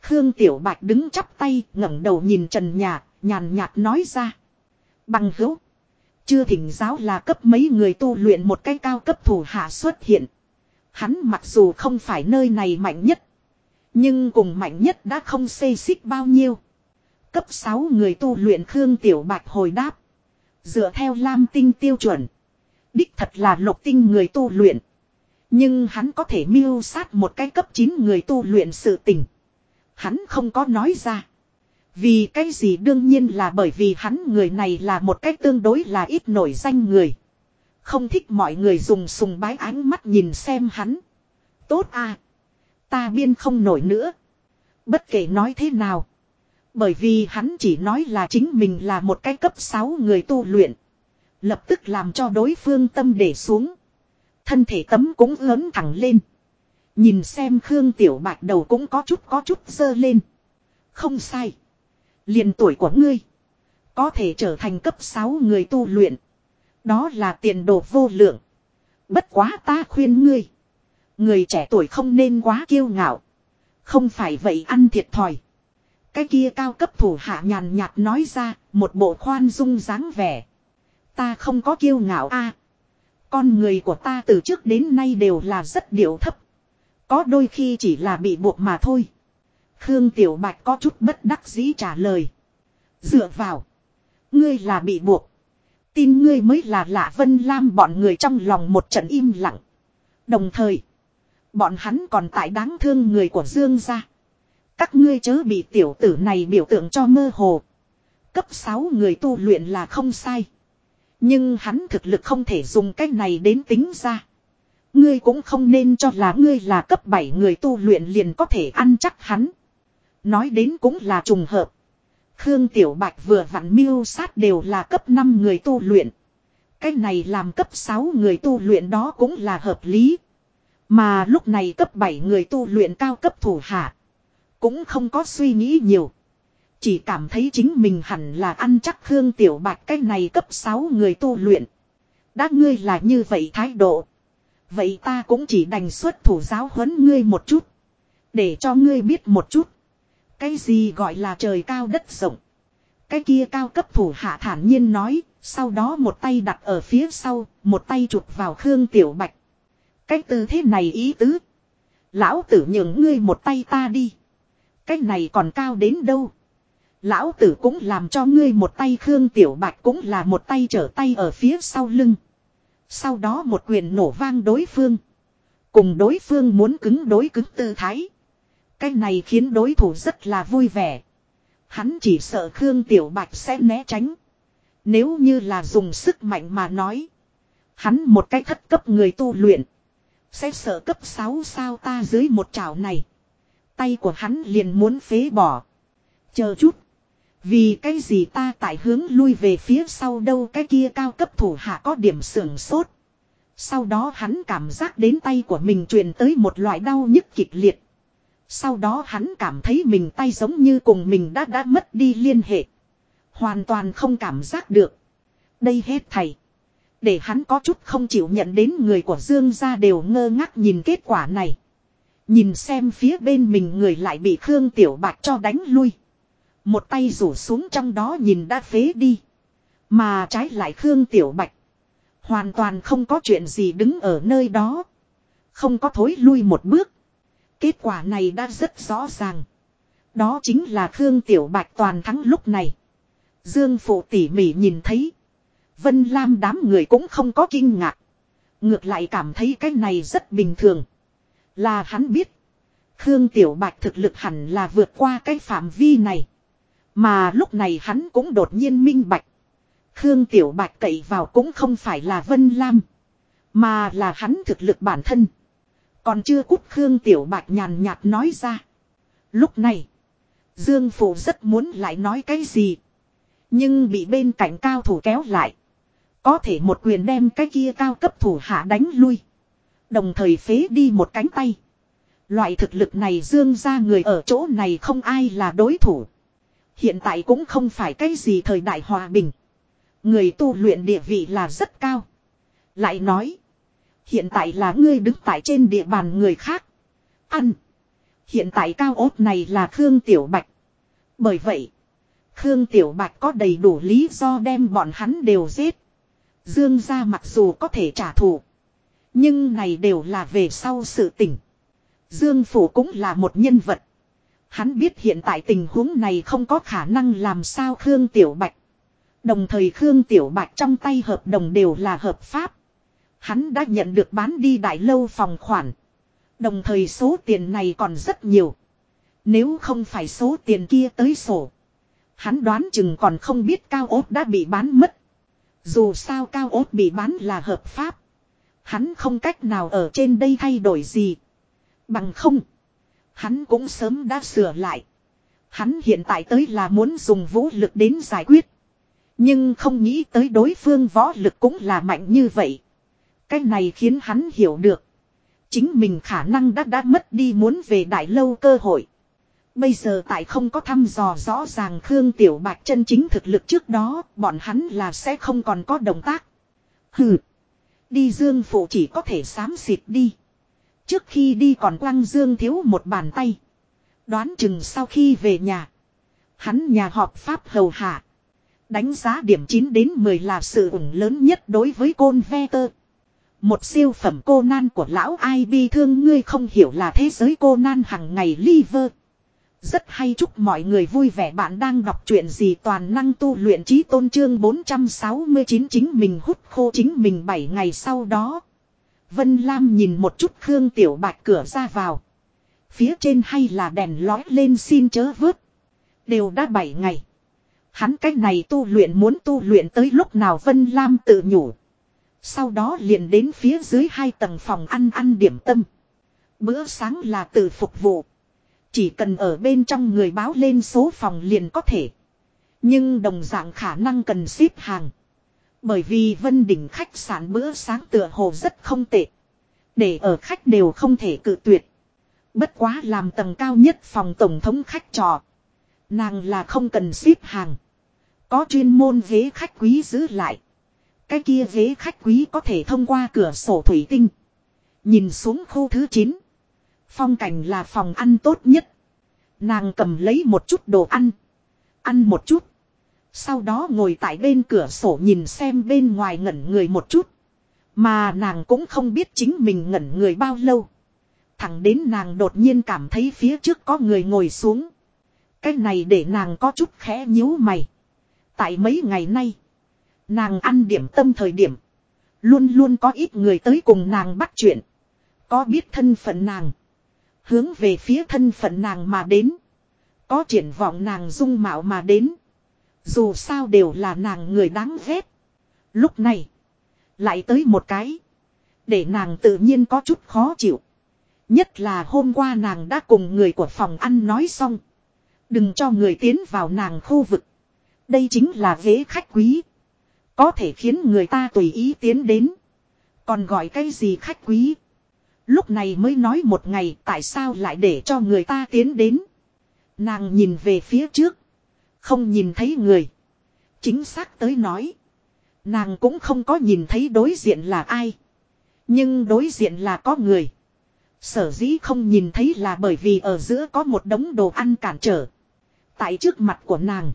Khương Tiểu Bạch đứng chắp tay, ngẩng đầu nhìn trần nhà, nhàn nhạt nói ra. Bằng hữu. Chưa thỉnh giáo là cấp mấy người tu luyện một cái cao cấp thủ hạ xuất hiện. Hắn mặc dù không phải nơi này mạnh nhất. Nhưng cùng mạnh nhất đã không xê xích bao nhiêu. Cấp 6 người tu luyện Khương Tiểu Bạch hồi đáp. Dựa theo Lam Tinh tiêu chuẩn. Đích thật là lục tinh người tu luyện. Nhưng hắn có thể miêu sát một cái cấp 9 người tu luyện sự tình. Hắn không có nói ra. Vì cái gì đương nhiên là bởi vì hắn người này là một cách tương đối là ít nổi danh người. Không thích mọi người dùng sùng bái ánh mắt nhìn xem hắn. Tốt à. Ta biên không nổi nữa. Bất kể nói thế nào. Bởi vì hắn chỉ nói là chính mình là một cái cấp 6 người tu luyện. Lập tức làm cho đối phương tâm để xuống. Thân thể tấm cũng lớn thẳng lên. Nhìn xem Khương Tiểu Bạch đầu cũng có chút có chút dơ lên. Không sai liền tuổi của ngươi. Có thể trở thành cấp 6 người tu luyện. Đó là tiền đồ vô lượng. Bất quá ta khuyên ngươi. Người trẻ tuổi không nên quá kiêu ngạo. Không phải vậy ăn thiệt thòi. Cái kia cao cấp thủ hạ nhàn nhạt nói ra, một bộ khoan dung dáng vẻ. Ta không có kiêu ngạo a. con người của ta từ trước đến nay đều là rất điệu thấp. Có đôi khi chỉ là bị buộc mà thôi. Khương Tiểu Bạch có chút bất đắc dĩ trả lời. Dựa vào. Ngươi là bị buộc. Tin ngươi mới là lạ Vân Lam bọn người trong lòng một trận im lặng. Đồng thời. Bọn hắn còn tại đáng thương người của Dương gia. Các ngươi chớ bị tiểu tử này biểu tượng cho mơ hồ. Cấp 6 người tu luyện là không sai. Nhưng hắn thực lực không thể dùng cách này đến tính ra. Ngươi cũng không nên cho là ngươi là cấp 7 người tu luyện liền có thể ăn chắc hắn. Nói đến cũng là trùng hợp. Khương Tiểu Bạch vừa vặn miêu sát đều là cấp 5 người tu luyện. Cái này làm cấp 6 người tu luyện đó cũng là hợp lý. Mà lúc này cấp 7 người tu luyện cao cấp thủ hạ. Cũng không có suy nghĩ nhiều. Chỉ cảm thấy chính mình hẳn là ăn chắc Khương Tiểu Bạch cái này cấp 6 người tu luyện. Đã ngươi là như vậy thái độ. Vậy ta cũng chỉ đành xuất thủ giáo huấn ngươi một chút. Để cho ngươi biết một chút. Cái gì gọi là trời cao đất rộng. Cái kia cao cấp thủ hạ thản nhiên nói. Sau đó một tay đặt ở phía sau. Một tay chụp vào Khương Tiểu Bạch. Cái tư thế này ý tứ. Lão tử nhường ngươi một tay ta đi. Cái này còn cao đến đâu. Lão tử cũng làm cho ngươi một tay Khương Tiểu Bạch cũng là một tay trở tay ở phía sau lưng. Sau đó một quyền nổ vang đối phương. Cùng đối phương muốn cứng đối cứng tư thái. Cái này khiến đối thủ rất là vui vẻ. Hắn chỉ sợ Khương Tiểu Bạch sẽ né tránh. Nếu như là dùng sức mạnh mà nói. Hắn một cái thất cấp người tu luyện. Sẽ sợ cấp 6 sao ta dưới một chảo này. Tay của hắn liền muốn phế bỏ. Chờ chút. Vì cái gì ta tại hướng lui về phía sau đâu cái kia cao cấp thủ hạ có điểm sưởng sốt. Sau đó hắn cảm giác đến tay của mình truyền tới một loại đau nhức kịch liệt. Sau đó hắn cảm thấy mình tay giống như cùng mình đã đã mất đi liên hệ. Hoàn toàn không cảm giác được. Đây hết thầy. Để hắn có chút không chịu nhận đến người của Dương gia đều ngơ ngác nhìn kết quả này. Nhìn xem phía bên mình người lại bị Khương Tiểu Bạch cho đánh lui. Một tay rủ xuống trong đó nhìn đã phế đi. Mà trái lại Khương Tiểu Bạch. Hoàn toàn không có chuyện gì đứng ở nơi đó. Không có thối lui một bước. Kết quả này đã rất rõ ràng. Đó chính là Khương Tiểu Bạch toàn thắng lúc này. Dương Phụ tỉ mỉ nhìn thấy. Vân Lam đám người cũng không có kinh ngạc. Ngược lại cảm thấy cái này rất bình thường. Là hắn biết. Khương Tiểu Bạch thực lực hẳn là vượt qua cái phạm vi này. Mà lúc này hắn cũng đột nhiên minh bạch. Khương Tiểu Bạch cậy vào cũng không phải là Vân Lam. Mà là hắn thực lực bản thân. Còn chưa cút Khương Tiểu Bạch nhàn nhạt nói ra. Lúc này. Dương phủ rất muốn lại nói cái gì. Nhưng bị bên cạnh cao thủ kéo lại. Có thể một quyền đem cái kia cao cấp thủ hạ đánh lui. Đồng thời phế đi một cánh tay. Loại thực lực này dương ra người ở chỗ này không ai là đối thủ. Hiện tại cũng không phải cái gì thời đại hòa bình. Người tu luyện địa vị là rất cao. Lại nói. Hiện tại là ngươi đứng tại trên địa bàn người khác. Ăn. Hiện tại cao ốt này là Khương Tiểu Bạch. Bởi vậy. Khương Tiểu Bạch có đầy đủ lý do đem bọn hắn đều giết. Dương ra mặc dù có thể trả thù. Nhưng này đều là về sau sự tỉnh. Dương Phủ cũng là một nhân vật. Hắn biết hiện tại tình huống này không có khả năng làm sao Khương Tiểu Bạch. Đồng thời Khương Tiểu Bạch trong tay hợp đồng đều là hợp pháp. Hắn đã nhận được bán đi đại lâu phòng khoản. Đồng thời số tiền này còn rất nhiều. Nếu không phải số tiền kia tới sổ. Hắn đoán chừng còn không biết cao ốt đã bị bán mất. Dù sao cao ốt bị bán là hợp pháp. Hắn không cách nào ở trên đây thay đổi gì. Bằng không. Hắn cũng sớm đã sửa lại. Hắn hiện tại tới là muốn dùng vũ lực đến giải quyết. Nhưng không nghĩ tới đối phương võ lực cũng là mạnh như vậy. Cái này khiến hắn hiểu được. Chính mình khả năng đã đã mất đi muốn về đại lâu cơ hội. Bây giờ tại không có thăm dò rõ ràng Khương Tiểu Bạch chân chính thực lực trước đó, bọn hắn là sẽ không còn có động tác. Hừ. Đi Dương Phụ chỉ có thể xám xịt đi. Trước khi đi còn quăng Dương thiếu một bàn tay. Đoán chừng sau khi về nhà. Hắn nhà họp Pháp hầu hạ. Đánh giá điểm 9 đến 10 là sự ủng lớn nhất đối với côn ve tơ. Một siêu phẩm cô nan của lão ai bi thương ngươi không hiểu là thế giới cô nan hằng ngày liver. Rất hay chúc mọi người vui vẻ bạn đang đọc chuyện gì toàn năng tu luyện trí tôn trương 469 chính mình hút khô chính mình 7 ngày sau đó. Vân Lam nhìn một chút Khương Tiểu Bạch cửa ra vào. Phía trên hay là đèn lói lên xin chớ vớt. Đều đã 7 ngày. Hắn cách này tu luyện muốn tu luyện tới lúc nào Vân Lam tự nhủ. Sau đó liền đến phía dưới hai tầng phòng ăn ăn điểm tâm. Bữa sáng là tự phục vụ. Chỉ cần ở bên trong người báo lên số phòng liền có thể. Nhưng đồng dạng khả năng cần xếp hàng. Bởi vì Vân Đỉnh khách sạn bữa sáng tựa hồ rất không tệ. Để ở khách đều không thể cự tuyệt. Bất quá làm tầng cao nhất phòng tổng thống khách trò. Nàng là không cần xếp hàng. Có chuyên môn ghế khách quý giữ lại. Cái kia ghế khách quý có thể thông qua cửa sổ thủy tinh. Nhìn xuống khu thứ 9. Phong cảnh là phòng ăn tốt nhất. Nàng cầm lấy một chút đồ ăn. Ăn một chút. Sau đó ngồi tại bên cửa sổ nhìn xem bên ngoài ngẩn người một chút. Mà nàng cũng không biết chính mình ngẩn người bao lâu. Thẳng đến nàng đột nhiên cảm thấy phía trước có người ngồi xuống. Cái này để nàng có chút khẽ nhíu mày. Tại mấy ngày nay. Nàng ăn điểm tâm thời điểm. Luôn luôn có ít người tới cùng nàng bắt chuyện. Có biết thân phận nàng. Hướng về phía thân phận nàng mà đến. Có triển vọng nàng dung mạo mà đến. Dù sao đều là nàng người đáng ghét. Lúc này. Lại tới một cái. Để nàng tự nhiên có chút khó chịu. Nhất là hôm qua nàng đã cùng người của phòng ăn nói xong. Đừng cho người tiến vào nàng khu vực. Đây chính là ghế khách quý. Có thể khiến người ta tùy ý tiến đến. Còn gọi cái gì khách quý. Lúc này mới nói một ngày, tại sao lại để cho người ta tiến đến. Nàng nhìn về phía trước. Không nhìn thấy người. Chính xác tới nói. Nàng cũng không có nhìn thấy đối diện là ai. Nhưng đối diện là có người. Sở dĩ không nhìn thấy là bởi vì ở giữa có một đống đồ ăn cản trở. Tại trước mặt của nàng.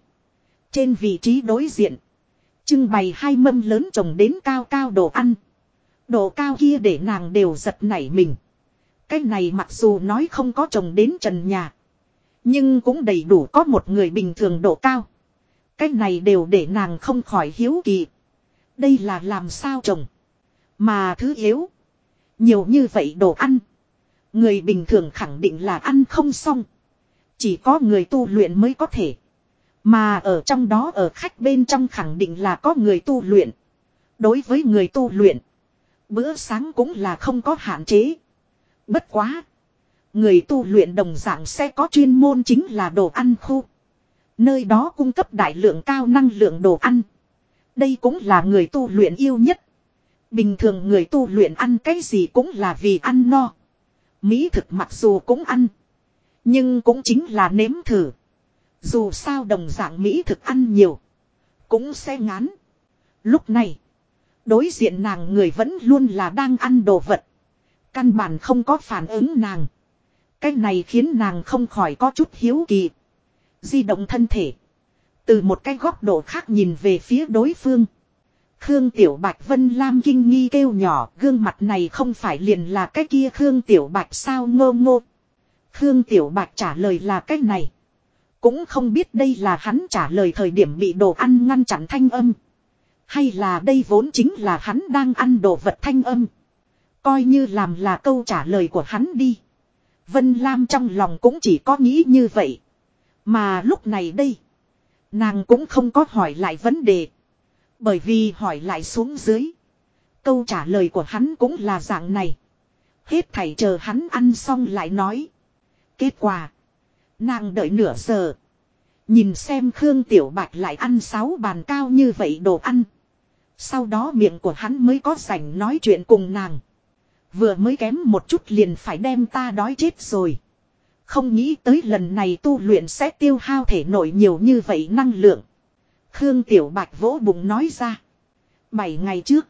Trên vị trí đối diện. Trưng bày hai mâm lớn trồng đến cao cao đồ ăn. Độ cao kia để nàng đều giật nảy mình. Cái này mặc dù nói không có trồng đến trần nhà. Nhưng cũng đầy đủ có một người bình thường độ cao. Cái này đều để nàng không khỏi hiếu kỳ. Đây là làm sao trồng. Mà thứ yếu. Nhiều như vậy đồ ăn. Người bình thường khẳng định là ăn không xong. Chỉ có người tu luyện mới có thể. Mà ở trong đó ở khách bên trong khẳng định là có người tu luyện. Đối với người tu luyện. Bữa sáng cũng là không có hạn chế. Bất quá. Người tu luyện đồng dạng sẽ có chuyên môn chính là đồ ăn khu. Nơi đó cung cấp đại lượng cao năng lượng đồ ăn. Đây cũng là người tu luyện yêu nhất. Bình thường người tu luyện ăn cái gì cũng là vì ăn no. Mỹ thực mặc dù cũng ăn. Nhưng cũng chính là nếm thử. Dù sao đồng dạng Mỹ thực ăn nhiều. Cũng sẽ ngán. Lúc này. Đối diện nàng người vẫn luôn là đang ăn đồ vật. Căn bản không có phản ứng nàng. Cái này khiến nàng không khỏi có chút hiếu kỳ. Di động thân thể. Từ một cái góc độ khác nhìn về phía đối phương. Khương Tiểu Bạch Vân Lam kinh nghi kêu nhỏ, gương mặt này không phải liền là cái kia Khương Tiểu Bạch sao ngô ngô. Khương Tiểu Bạch trả lời là cái này. Cũng không biết đây là hắn trả lời thời điểm bị đồ ăn ngăn chặn thanh âm. Hay là đây vốn chính là hắn đang ăn đồ vật thanh âm. Coi như làm là câu trả lời của hắn đi. Vân Lam trong lòng cũng chỉ có nghĩ như vậy. Mà lúc này đây. Nàng cũng không có hỏi lại vấn đề. Bởi vì hỏi lại xuống dưới. Câu trả lời của hắn cũng là dạng này. Hết thảy chờ hắn ăn xong lại nói. Kết quả. Nàng đợi nửa giờ. Nhìn xem Khương Tiểu Bạch lại ăn sáu bàn cao như vậy đồ ăn. Sau đó miệng của hắn mới có rảnh nói chuyện cùng nàng. Vừa mới kém một chút liền phải đem ta đói chết rồi. Không nghĩ tới lần này tu luyện sẽ tiêu hao thể nội nhiều như vậy năng lượng. Khương Tiểu Bạch vỗ bụng nói ra. Bảy ngày trước.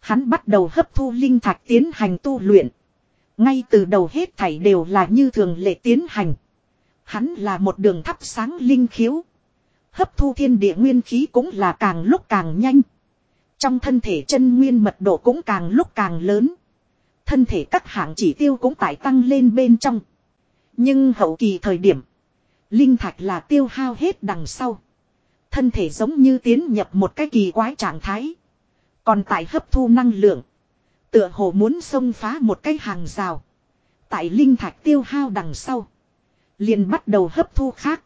Hắn bắt đầu hấp thu linh thạch tiến hành tu luyện. Ngay từ đầu hết thảy đều là như thường lệ tiến hành. Hắn là một đường thắp sáng linh khiếu. Hấp thu thiên địa nguyên khí cũng là càng lúc càng nhanh. Trong thân thể chân nguyên mật độ cũng càng lúc càng lớn. Thân thể các hạng chỉ tiêu cũng tải tăng lên bên trong. Nhưng hậu kỳ thời điểm. Linh thạch là tiêu hao hết đằng sau. Thân thể giống như tiến nhập một cái kỳ quái trạng thái. Còn tại hấp thu năng lượng. Tựa hồ muốn xông phá một cái hàng rào. Tại linh thạch tiêu hao đằng sau. Liền bắt đầu hấp thu khác.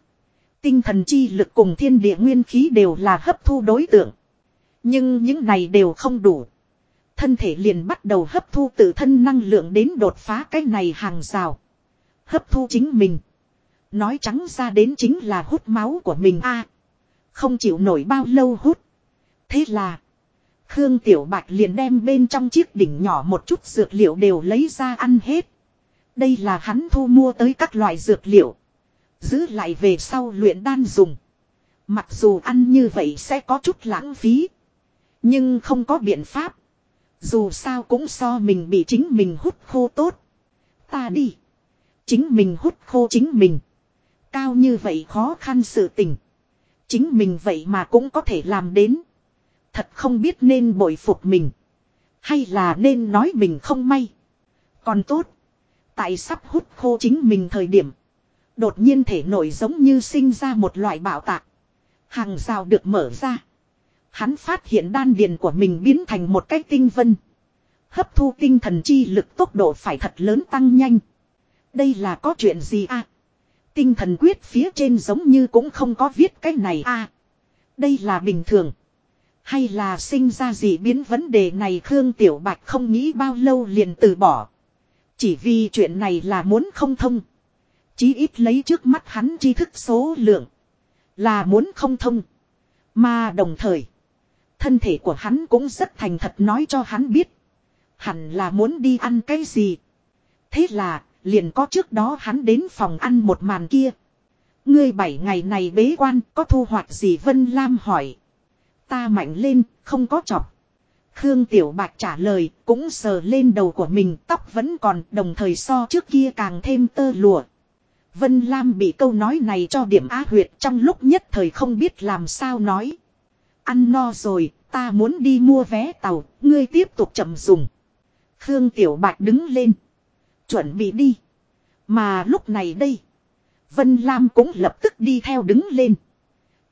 Tinh thần chi lực cùng thiên địa nguyên khí đều là hấp thu đối tượng. Nhưng những này đều không đủ. Thân thể liền bắt đầu hấp thu tự thân năng lượng đến đột phá cái này hàng rào. Hấp thu chính mình. Nói trắng ra đến chính là hút máu của mình a Không chịu nổi bao lâu hút. Thế là. Khương Tiểu Bạch liền đem bên trong chiếc đỉnh nhỏ một chút dược liệu đều lấy ra ăn hết. Đây là hắn thu mua tới các loại dược liệu. Giữ lại về sau luyện đan dùng. Mặc dù ăn như vậy sẽ có chút lãng phí. Nhưng không có biện pháp. Dù sao cũng so mình bị chính mình hút khô tốt. Ta đi. Chính mình hút khô chính mình. Cao như vậy khó khăn sự tình. Chính mình vậy mà cũng có thể làm đến. Thật không biết nên bội phục mình. Hay là nên nói mình không may. Còn tốt. Tại sắp hút khô chính mình thời điểm. Đột nhiên thể nổi giống như sinh ra một loại bảo tạc. Hàng rào được mở ra. Hắn phát hiện đan điền của mình biến thành một cái tinh vân. Hấp thu tinh thần chi lực tốc độ phải thật lớn tăng nhanh. Đây là có chuyện gì a? À? Tinh thần quyết phía trên giống như cũng không có viết cái này a. À? Đây là bình thường. Hay là sinh ra gì biến vấn đề này Khương Tiểu Bạch không nghĩ bao lâu liền từ bỏ. Chỉ vì chuyện này là muốn không thông. Chí ít lấy trước mắt hắn tri thức số lượng. Là muốn không thông. Mà đồng thời. Thân thể của hắn cũng rất thành thật nói cho hắn biết. Hẳn là muốn đi ăn cái gì. Thế là, liền có trước đó hắn đến phòng ăn một màn kia. Ngươi bảy ngày này bế quan có thu hoạch gì Vân Lam hỏi. Ta mạnh lên, không có chọc. Khương Tiểu Bạch trả lời, cũng sờ lên đầu của mình, tóc vẫn còn, đồng thời so trước kia càng thêm tơ lụa. Vân Lam bị câu nói này cho điểm á huyệt trong lúc nhất thời không biết làm sao nói. Ăn no rồi, ta muốn đi mua vé tàu, ngươi tiếp tục chậm dùng. Khương Tiểu Bạch đứng lên. Chuẩn bị đi. Mà lúc này đây. Vân Lam cũng lập tức đi theo đứng lên.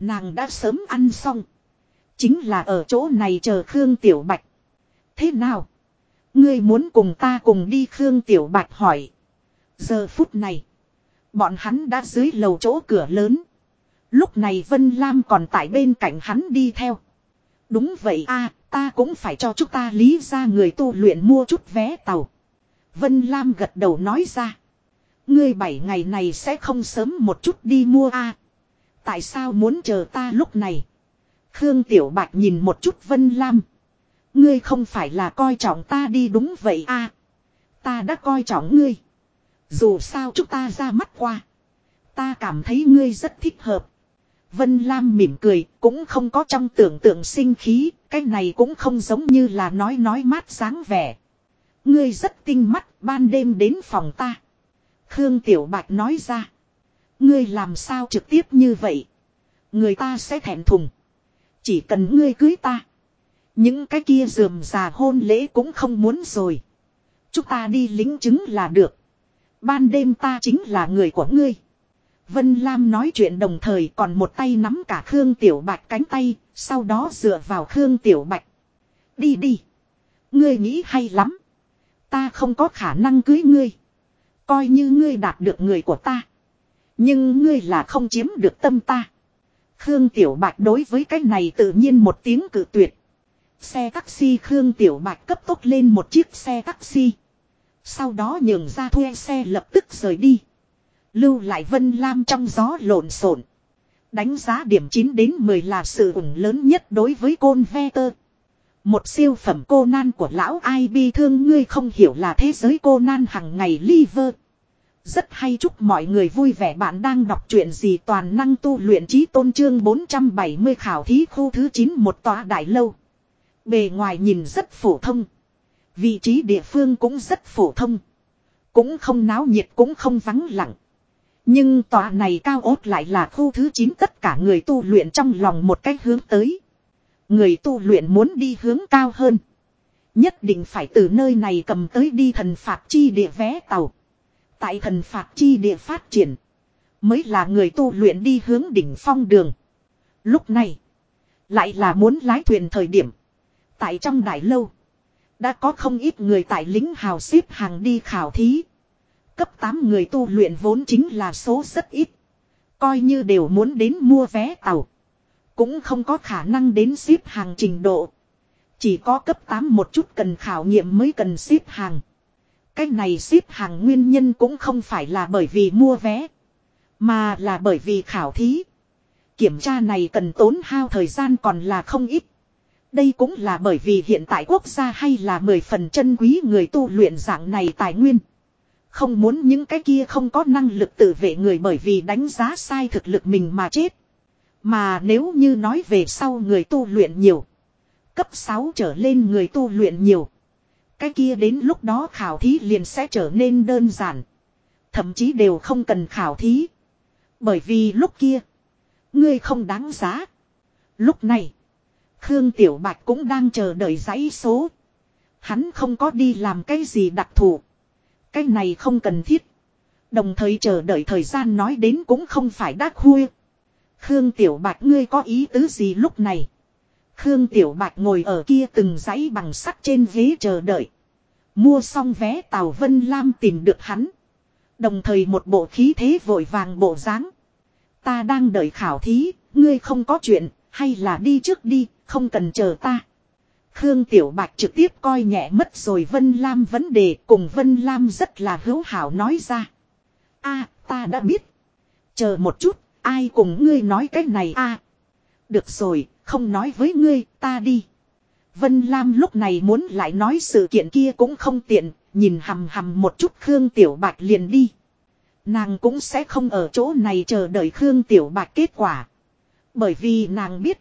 Nàng đã sớm ăn xong. Chính là ở chỗ này chờ Khương Tiểu Bạch. Thế nào? Ngươi muốn cùng ta cùng đi Khương Tiểu Bạch hỏi. Giờ phút này. Bọn hắn đã dưới lầu chỗ cửa lớn. Lúc này Vân Lam còn tại bên cạnh hắn đi theo. Đúng vậy a, ta cũng phải cho chúng ta lý ra người tu luyện mua chút vé tàu. Vân Lam gật đầu nói ra. Ngươi bảy ngày này sẽ không sớm một chút đi mua a Tại sao muốn chờ ta lúc này? Khương Tiểu Bạch nhìn một chút Vân Lam. Ngươi không phải là coi trọng ta đi đúng vậy a Ta đã coi trọng ngươi. Dù sao chúng ta ra mắt qua. Ta cảm thấy ngươi rất thích hợp. Vân Lam mỉm cười, cũng không có trong tưởng tượng sinh khí, cái này cũng không giống như là nói nói mát sáng vẻ. Ngươi rất tinh mắt, ban đêm đến phòng ta. Khương Tiểu Bạch nói ra. Ngươi làm sao trực tiếp như vậy? Người ta sẽ thèm thùng. Chỉ cần ngươi cưới ta. Những cái kia dườm già hôn lễ cũng không muốn rồi. Chúng ta đi lính chứng là được. Ban đêm ta chính là người của ngươi. Vân Lam nói chuyện đồng thời còn một tay nắm cả Khương Tiểu Bạch cánh tay, sau đó dựa vào Khương Tiểu Bạch. Đi đi. Ngươi nghĩ hay lắm. Ta không có khả năng cưới ngươi. Coi như ngươi đạt được người của ta. Nhưng ngươi là không chiếm được tâm ta. Khương Tiểu Bạch đối với cái này tự nhiên một tiếng cự tuyệt. Xe taxi Khương Tiểu Bạch cấp tốc lên một chiếc xe taxi. Sau đó nhường ra thuê xe lập tức rời đi. Lưu lại Vân Lam trong gió lộn xộn. Đánh giá điểm 9 đến 10 là sự ủng lớn nhất đối với côn ve tơ. Một siêu phẩm cô nan của lão ai bi thương ngươi không hiểu là thế giới cô nan hằng ngày liver. Rất hay chúc mọi người vui vẻ bạn đang đọc truyện gì toàn năng tu luyện trí tôn trương 470 khảo thí khu thứ 9 một tòa đại lâu. Bề ngoài nhìn rất phổ thông. Vị trí địa phương cũng rất phổ thông. Cũng không náo nhiệt, cũng không vắng lặng. Nhưng tòa này cao ốt lại là khu thứ 9 tất cả người tu luyện trong lòng một cách hướng tới. Người tu luyện muốn đi hướng cao hơn. Nhất định phải từ nơi này cầm tới đi thần phạt chi địa vé tàu. Tại thần phạt chi địa phát triển. Mới là người tu luyện đi hướng đỉnh phong đường. Lúc này. Lại là muốn lái thuyền thời điểm. Tại trong đại lâu. Đã có không ít người tại lính hào xếp hàng đi khảo thí. Cấp 8 người tu luyện vốn chính là số rất ít. Coi như đều muốn đến mua vé tàu. Cũng không có khả năng đến xếp hàng trình độ. Chỉ có cấp 8 một chút cần khảo nghiệm mới cần xếp hàng. Cái này xếp hàng nguyên nhân cũng không phải là bởi vì mua vé. Mà là bởi vì khảo thí. Kiểm tra này cần tốn hao thời gian còn là không ít. Đây cũng là bởi vì hiện tại quốc gia hay là mười phần chân quý người tu luyện dạng này tài nguyên. Không muốn những cái kia không có năng lực tự vệ người bởi vì đánh giá sai thực lực mình mà chết. Mà nếu như nói về sau người tu luyện nhiều. Cấp 6 trở lên người tu luyện nhiều. Cái kia đến lúc đó khảo thí liền sẽ trở nên đơn giản. Thậm chí đều không cần khảo thí. Bởi vì lúc kia. Ngươi không đáng giá. Lúc này. Khương Tiểu Bạch cũng đang chờ đợi dãy số. Hắn không có đi làm cái gì đặc thù. Cái này không cần thiết. Đồng thời chờ đợi thời gian nói đến cũng không phải đắc khuya. Khương Tiểu Bạch, ngươi có ý tứ gì lúc này? Khương Tiểu Bạch ngồi ở kia từng dãy bằng sắt trên ghế chờ đợi. Mua xong vé tàu Vân Lam tìm được hắn. Đồng thời một bộ khí thế vội vàng bộ dáng. Ta đang đợi khảo thí, ngươi không có chuyện, hay là đi trước đi, không cần chờ ta. Khương Tiểu Bạch trực tiếp coi nhẹ mất rồi Vân Lam vấn đề cùng Vân Lam rất là hữu hảo nói ra. a ta đã biết. Chờ một chút, ai cùng ngươi nói cái này a Được rồi, không nói với ngươi, ta đi. Vân Lam lúc này muốn lại nói sự kiện kia cũng không tiện, nhìn hầm hầm một chút Khương Tiểu Bạch liền đi. Nàng cũng sẽ không ở chỗ này chờ đợi Khương Tiểu Bạch kết quả. Bởi vì nàng biết,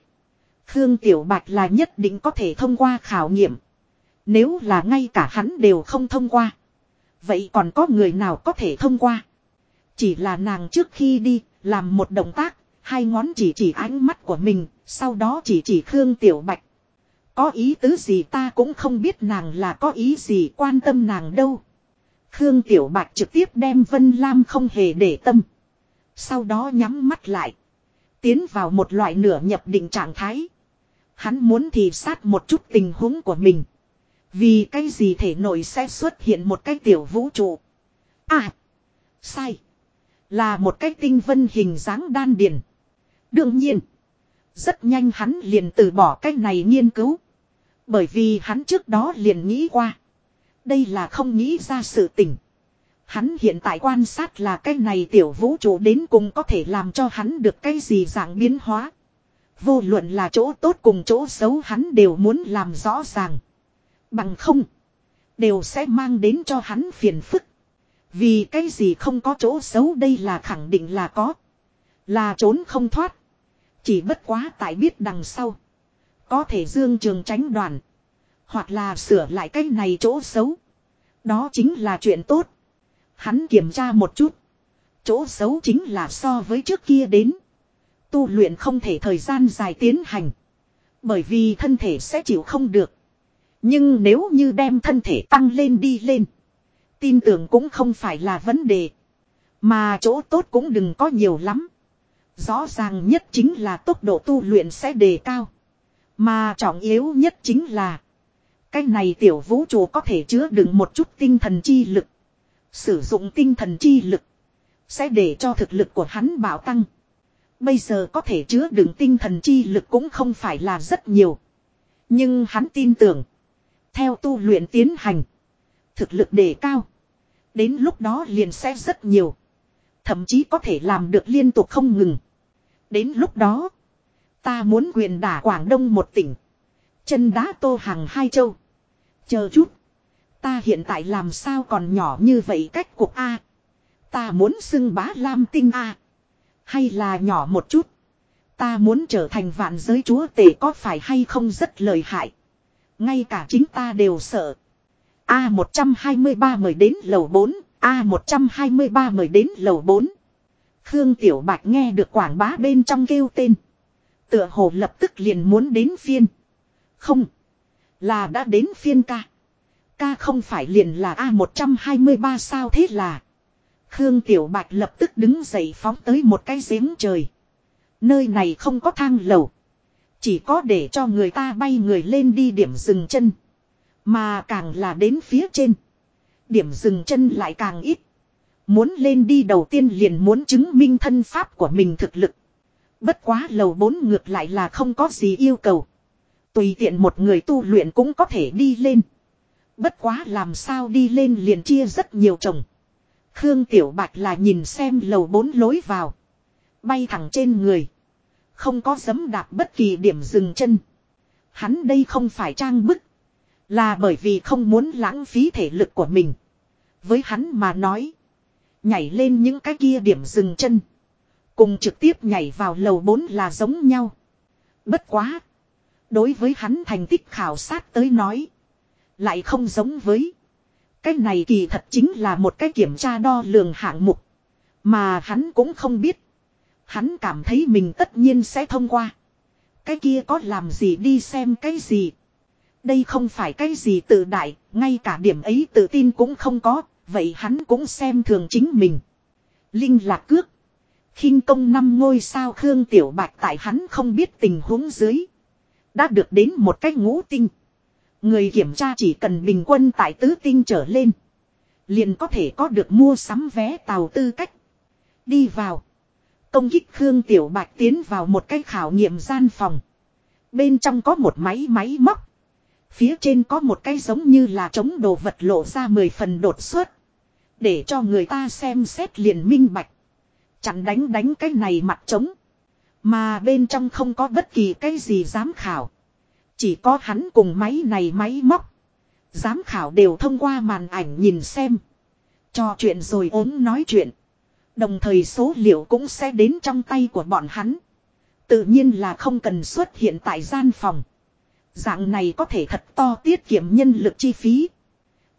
Khương Tiểu Bạch là nhất định có thể thông qua khảo nghiệm. Nếu là ngay cả hắn đều không thông qua. Vậy còn có người nào có thể thông qua? Chỉ là nàng trước khi đi, làm một động tác, hai ngón chỉ chỉ ánh mắt của mình, sau đó chỉ chỉ Khương Tiểu Bạch. Có ý tứ gì ta cũng không biết nàng là có ý gì quan tâm nàng đâu. Khương Tiểu Bạch trực tiếp đem Vân Lam không hề để tâm. Sau đó nhắm mắt lại. Tiến vào một loại nửa nhập định trạng thái. Hắn muốn thì sát một chút tình huống của mình. Vì cái gì thể nội sẽ xuất hiện một cái tiểu vũ trụ. À. Sai. Là một cái tinh vân hình dáng đan điền. Đương nhiên. Rất nhanh hắn liền từ bỏ cái này nghiên cứu. Bởi vì hắn trước đó liền nghĩ qua. Đây là không nghĩ ra sự tình. Hắn hiện tại quan sát là cái này tiểu vũ trụ đến cùng có thể làm cho hắn được cái gì dạng biến hóa. Vô luận là chỗ tốt cùng chỗ xấu hắn đều muốn làm rõ ràng. Bằng không. Đều sẽ mang đến cho hắn phiền phức. Vì cái gì không có chỗ xấu đây là khẳng định là có. Là trốn không thoát. Chỉ bất quá tại biết đằng sau. Có thể dương trường tránh đoàn. Hoặc là sửa lại cái này chỗ xấu. Đó chính là chuyện tốt. Hắn kiểm tra một chút. Chỗ xấu chính là so với trước kia đến. Tu luyện không thể thời gian dài tiến hành. Bởi vì thân thể sẽ chịu không được. Nhưng nếu như đem thân thể tăng lên đi lên. Tin tưởng cũng không phải là vấn đề. Mà chỗ tốt cũng đừng có nhiều lắm. Rõ ràng nhất chính là tốc độ tu luyện sẽ đề cao. Mà trọng yếu nhất chính là. Cái này tiểu vũ trụ có thể chứa đựng một chút tinh thần chi lực. Sử dụng tinh thần chi lực. Sẽ để cho thực lực của hắn bảo tăng. Bây giờ có thể chứa đựng tinh thần chi lực cũng không phải là rất nhiều. Nhưng hắn tin tưởng. Theo tu luyện tiến hành. Thực lực đề cao. Đến lúc đó liền sẽ rất nhiều. Thậm chí có thể làm được liên tục không ngừng. Đến lúc đó. Ta muốn quyền đả Quảng Đông một tỉnh. Chân đá tô hàng hai châu. Chờ chút. Ta hiện tại làm sao còn nhỏ như vậy cách cuộc A. Ta muốn xưng bá lam tinh A. Hay là nhỏ một chút. Ta muốn trở thành vạn giới chúa tể có phải hay không rất lợi hại. Ngay cả chính ta đều sợ. A123 mời đến lầu 4, A123 mời đến lầu 4. Khương Tiểu Bạch nghe được quảng bá bên trong kêu tên. Tựa hồ lập tức liền muốn đến phiên. Không. Là đã đến phiên ca. Ca không phải liền là A123 sao thế là. Khương Tiểu Bạch lập tức đứng dậy phóng tới một cái giếng trời. Nơi này không có thang lầu. Chỉ có để cho người ta bay người lên đi điểm dừng chân. Mà càng là đến phía trên. Điểm dừng chân lại càng ít. Muốn lên đi đầu tiên liền muốn chứng minh thân pháp của mình thực lực. Bất quá lầu bốn ngược lại là không có gì yêu cầu. Tùy tiện một người tu luyện cũng có thể đi lên. Bất quá làm sao đi lên liền chia rất nhiều chồng. Khương Tiểu Bạch là nhìn xem lầu bốn lối vào. Bay thẳng trên người. Không có dấm đạp bất kỳ điểm dừng chân. Hắn đây không phải trang bức. Là bởi vì không muốn lãng phí thể lực của mình. Với hắn mà nói. Nhảy lên những cái kia điểm dừng chân. Cùng trực tiếp nhảy vào lầu 4 là giống nhau. Bất quá. Đối với hắn thành tích khảo sát tới nói. Lại không giống với. Cái này kỳ thật chính là một cái kiểm tra đo lường hạng mục. Mà hắn cũng không biết. Hắn cảm thấy mình tất nhiên sẽ thông qua. Cái kia có làm gì đi xem cái gì. Đây không phải cái gì tự đại, ngay cả điểm ấy tự tin cũng không có, vậy hắn cũng xem thường chính mình. Linh lạc cước. khinh công năm ngôi sao Khương Tiểu Bạch tại hắn không biết tình huống dưới. Đã được đến một cách ngũ tinh. Người kiểm tra chỉ cần bình quân tại tứ tinh trở lên. Liền có thể có được mua sắm vé tàu tư cách. Đi vào. Công kích Khương Tiểu Bạch tiến vào một cái khảo nghiệm gian phòng. Bên trong có một máy máy móc. Phía trên có một cái giống như là chống đồ vật lộ ra mười phần đột xuất. Để cho người ta xem xét liền minh bạch. Chẳng đánh đánh cái này mặt trống. Mà bên trong không có bất kỳ cái gì dám khảo. Chỉ có hắn cùng máy này máy móc. Giám khảo đều thông qua màn ảnh nhìn xem. Cho chuyện rồi ốm nói chuyện. Đồng thời số liệu cũng sẽ đến trong tay của bọn hắn. Tự nhiên là không cần xuất hiện tại gian phòng. Dạng này có thể thật to tiết kiệm nhân lực chi phí.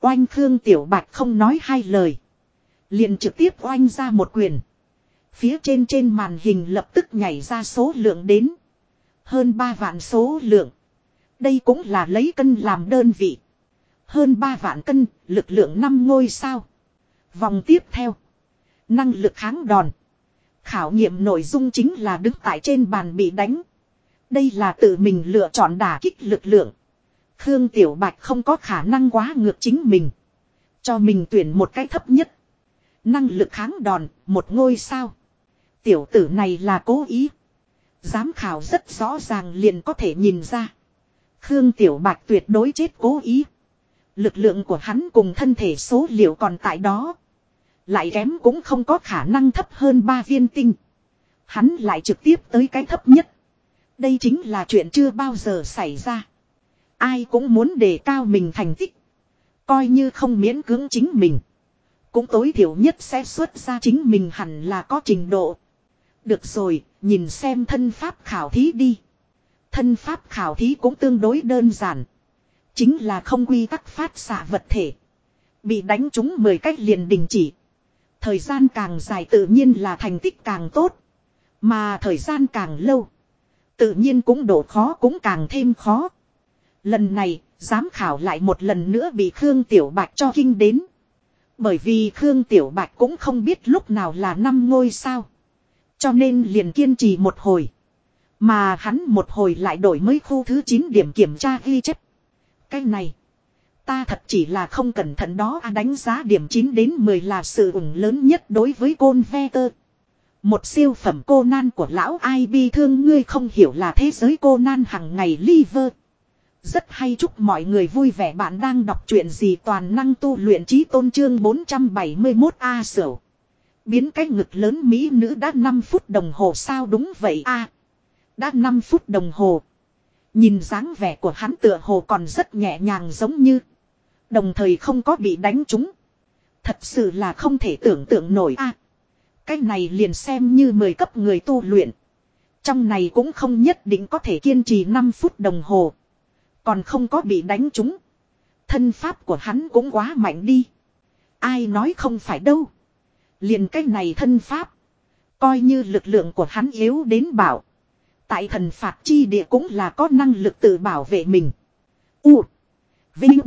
Oanh Khương Tiểu Bạch không nói hai lời. Liền trực tiếp oanh ra một quyền. Phía trên trên màn hình lập tức nhảy ra số lượng đến. Hơn 3 vạn số lượng. Đây cũng là lấy cân làm đơn vị. Hơn 3 vạn cân, lực lượng 5 ngôi sao. Vòng tiếp theo. Năng lực kháng đòn. Khảo nghiệm nội dung chính là đứng tại trên bàn bị đánh. Đây là tự mình lựa chọn đả kích lực lượng. Khương Tiểu Bạch không có khả năng quá ngược chính mình. Cho mình tuyển một cái thấp nhất. Năng lực kháng đòn, một ngôi sao. Tiểu tử này là cố ý. Giám khảo rất rõ ràng liền có thể nhìn ra. Khương Tiểu Bạch tuyệt đối chết cố ý. Lực lượng của hắn cùng thân thể số liệu còn tại đó. Lại kém cũng không có khả năng thấp hơn ba viên tinh. Hắn lại trực tiếp tới cái thấp nhất. Đây chính là chuyện chưa bao giờ xảy ra. Ai cũng muốn đề cao mình thành tích. Coi như không miễn cưỡng chính mình. Cũng tối thiểu nhất sẽ xuất ra chính mình hẳn là có trình độ. Được rồi, nhìn xem thân pháp khảo thí đi. Thân pháp khảo thí cũng tương đối đơn giản. Chính là không quy tắc phát xạ vật thể. Bị đánh trúng 10 cách liền đình chỉ. Thời gian càng dài tự nhiên là thành tích càng tốt. Mà thời gian càng lâu. Tự nhiên cũng độ khó cũng càng thêm khó. Lần này, giám khảo lại một lần nữa bị Khương Tiểu Bạch cho kinh đến. Bởi vì Khương Tiểu Bạch cũng không biết lúc nào là năm ngôi sao. Cho nên liền kiên trì một hồi. Mà hắn một hồi lại đổi mới khu thứ 9 điểm kiểm tra ghi chép. Cái này. Ta thật chỉ là không cẩn thận đó à đánh giá điểm 9 đến 10 là sự ủng lớn nhất đối với côn ve tơ. Một siêu phẩm cô nan của lão ai bi thương ngươi không hiểu là thế giới cô nan hằng ngày liver. Rất hay chúc mọi người vui vẻ bạn đang đọc truyện gì toàn năng tu luyện trí tôn trương 471 A sở. Biến cái ngực lớn Mỹ nữ đã 5 phút đồng hồ sao đúng vậy a Đã 5 phút đồng hồ. Nhìn dáng vẻ của hắn tựa hồ còn rất nhẹ nhàng giống như. Đồng thời không có bị đánh trúng. Thật sự là không thể tưởng tượng nổi a Cái này liền xem như 10 cấp người tu luyện. Trong này cũng không nhất định có thể kiên trì 5 phút đồng hồ. Còn không có bị đánh trúng. Thân pháp của hắn cũng quá mạnh đi. Ai nói không phải đâu. Liền cái này thân pháp. Coi như lực lượng của hắn yếu đến bảo. Tại thần phạt chi địa cũng là có năng lực tự bảo vệ mình. U. Vinh.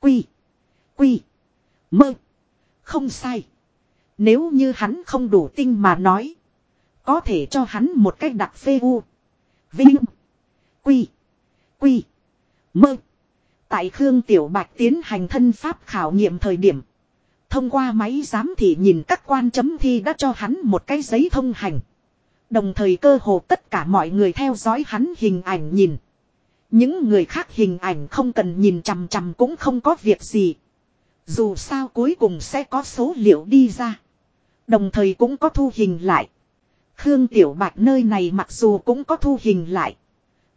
Quy. Quy. Mơ. Không sai. Nếu như hắn không đủ tinh mà nói. Có thể cho hắn một cách đặc phê u. Vinh. Quy. Quy. Mơ. Tại Khương Tiểu Bạch tiến hành thân pháp khảo nghiệm thời điểm. Thông qua máy giám thị nhìn các quan chấm thi đã cho hắn một cái giấy thông hành. Đồng thời cơ hồ tất cả mọi người theo dõi hắn hình ảnh nhìn. Những người khác hình ảnh không cần nhìn chằm chằm cũng không có việc gì. Dù sao cuối cùng sẽ có số liệu đi ra. Đồng thời cũng có thu hình lại. Khương Tiểu Bạch nơi này mặc dù cũng có thu hình lại.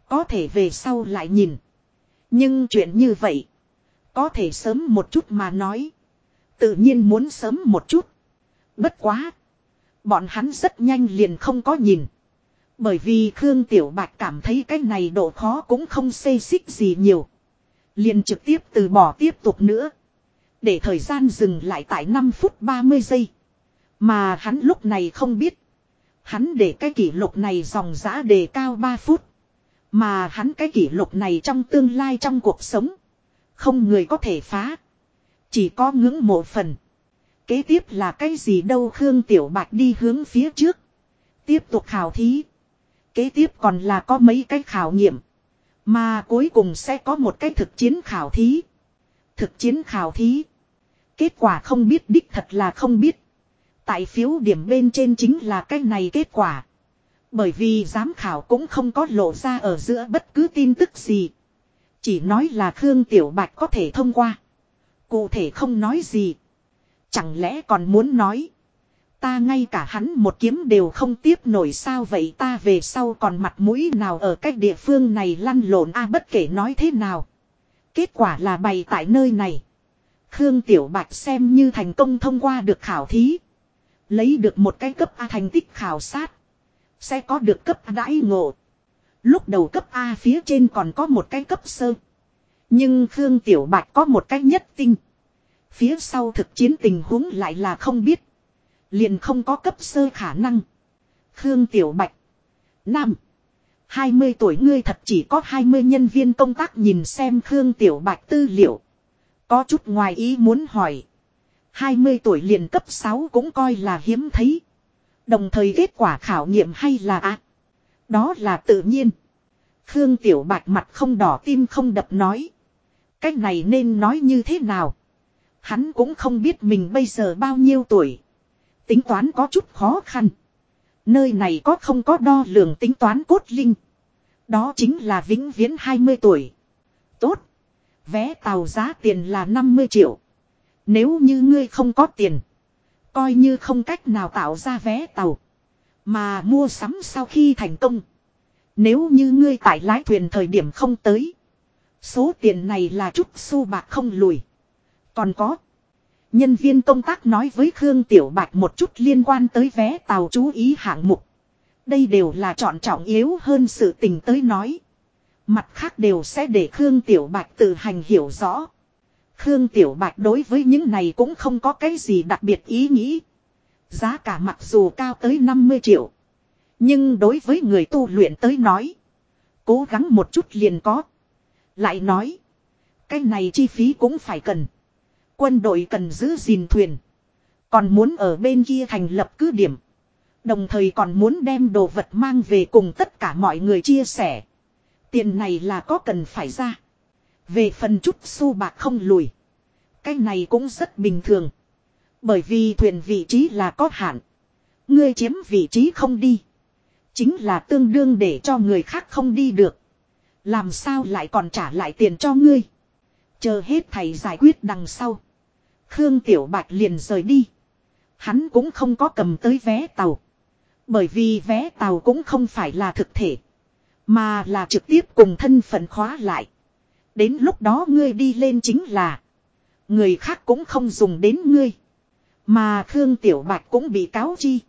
Có thể về sau lại nhìn. Nhưng chuyện như vậy. Có thể sớm một chút mà nói. Tự nhiên muốn sớm một chút. Bất quá. Bọn hắn rất nhanh liền không có nhìn. Bởi vì Khương Tiểu Bạch cảm thấy cái này độ khó cũng không xê xích gì nhiều. Liền trực tiếp từ bỏ tiếp tục nữa. Để thời gian dừng lại tại 5 phút 30 giây. Mà hắn lúc này không biết. Hắn để cái kỷ lục này dòng giã đề cao 3 phút. Mà hắn cái kỷ lục này trong tương lai trong cuộc sống. Không người có thể phá. Chỉ có ngưỡng mộ phần. Kế tiếp là cái gì đâu Khương Tiểu Bạch đi hướng phía trước. Tiếp tục khảo thí. Kế tiếp còn là có mấy cái khảo nghiệm. Mà cuối cùng sẽ có một cái thực chiến khảo thí. Thực chiến khảo thí. Kết quả không biết đích thật là không biết. Tại phiếu điểm bên trên chính là cái này kết quả. Bởi vì giám khảo cũng không có lộ ra ở giữa bất cứ tin tức gì. Chỉ nói là Khương Tiểu Bạch có thể thông qua. Cụ thể không nói gì. Chẳng lẽ còn muốn nói. Ta ngay cả hắn một kiếm đều không tiếp nổi sao vậy ta về sau còn mặt mũi nào ở cách địa phương này lăn lộn a à, bất kể nói thế nào. Kết quả là bày tại nơi này. Khương Tiểu Bạch xem như thành công thông qua được khảo thí. Lấy được một cái cấp A thành tích khảo sát. Sẽ có được cấp đãi ngộ. Lúc đầu cấp A phía trên còn có một cái cấp sơ. Nhưng Khương Tiểu Bạch có một cái nhất tinh. Phía sau thực chiến tình huống lại là không biết. Liền không có cấp sơ khả năng. Khương Tiểu Bạch. Nam. 20 tuổi ngươi thật chỉ có 20 nhân viên công tác nhìn xem Khương Tiểu Bạch tư liệu. Có chút ngoài ý muốn hỏi. 20 tuổi liền cấp 6 cũng coi là hiếm thấy. Đồng thời kết quả khảo nghiệm hay là ạ? đó là tự nhiên. Khương Tiểu Bạch mặt không đỏ tim không đập nói. Cách này nên nói như thế nào? Hắn cũng không biết mình bây giờ bao nhiêu tuổi. Tính toán có chút khó khăn. Nơi này có không có đo lường tính toán cốt linh. Đó chính là vĩnh viễn 20 tuổi. Tốt. Vé tàu giá tiền là 50 triệu. Nếu như ngươi không có tiền. Coi như không cách nào tạo ra vé tàu. Mà mua sắm sau khi thành công. Nếu như ngươi tại lái thuyền thời điểm không tới. Số tiền này là chút xu bạc không lùi. Còn có. Nhân viên công tác nói với Khương Tiểu Bạch một chút liên quan tới vé tàu chú ý hạng mục. Đây đều là chọn trọng yếu hơn sự tình tới nói. Mặt khác đều sẽ để Khương Tiểu Bạch tự hành hiểu rõ. Khương Tiểu Bạch đối với những này cũng không có cái gì đặc biệt ý nghĩ. Giá cả mặc dù cao tới 50 triệu. Nhưng đối với người tu luyện tới nói. Cố gắng một chút liền có. Lại nói. Cái này chi phí cũng phải cần. Quân đội cần giữ gìn thuyền. Còn muốn ở bên kia thành lập cứ điểm. Đồng thời còn muốn đem đồ vật mang về cùng tất cả mọi người chia sẻ. Tiền này là có cần phải ra. Về phần chút xu bạc không lùi. Cái này cũng rất bình thường. Bởi vì thuyền vị trí là có hạn. Ngươi chiếm vị trí không đi. Chính là tương đương để cho người khác không đi được. Làm sao lại còn trả lại tiền cho ngươi. Chờ hết thầy giải quyết đằng sau. Khương Tiểu Bạch liền rời đi. Hắn cũng không có cầm tới vé tàu. Bởi vì vé tàu cũng không phải là thực thể. Mà là trực tiếp cùng thân phận khóa lại. Đến lúc đó ngươi đi lên chính là. Người khác cũng không dùng đến ngươi. Mà Khương Tiểu Bạch cũng bị cáo chi.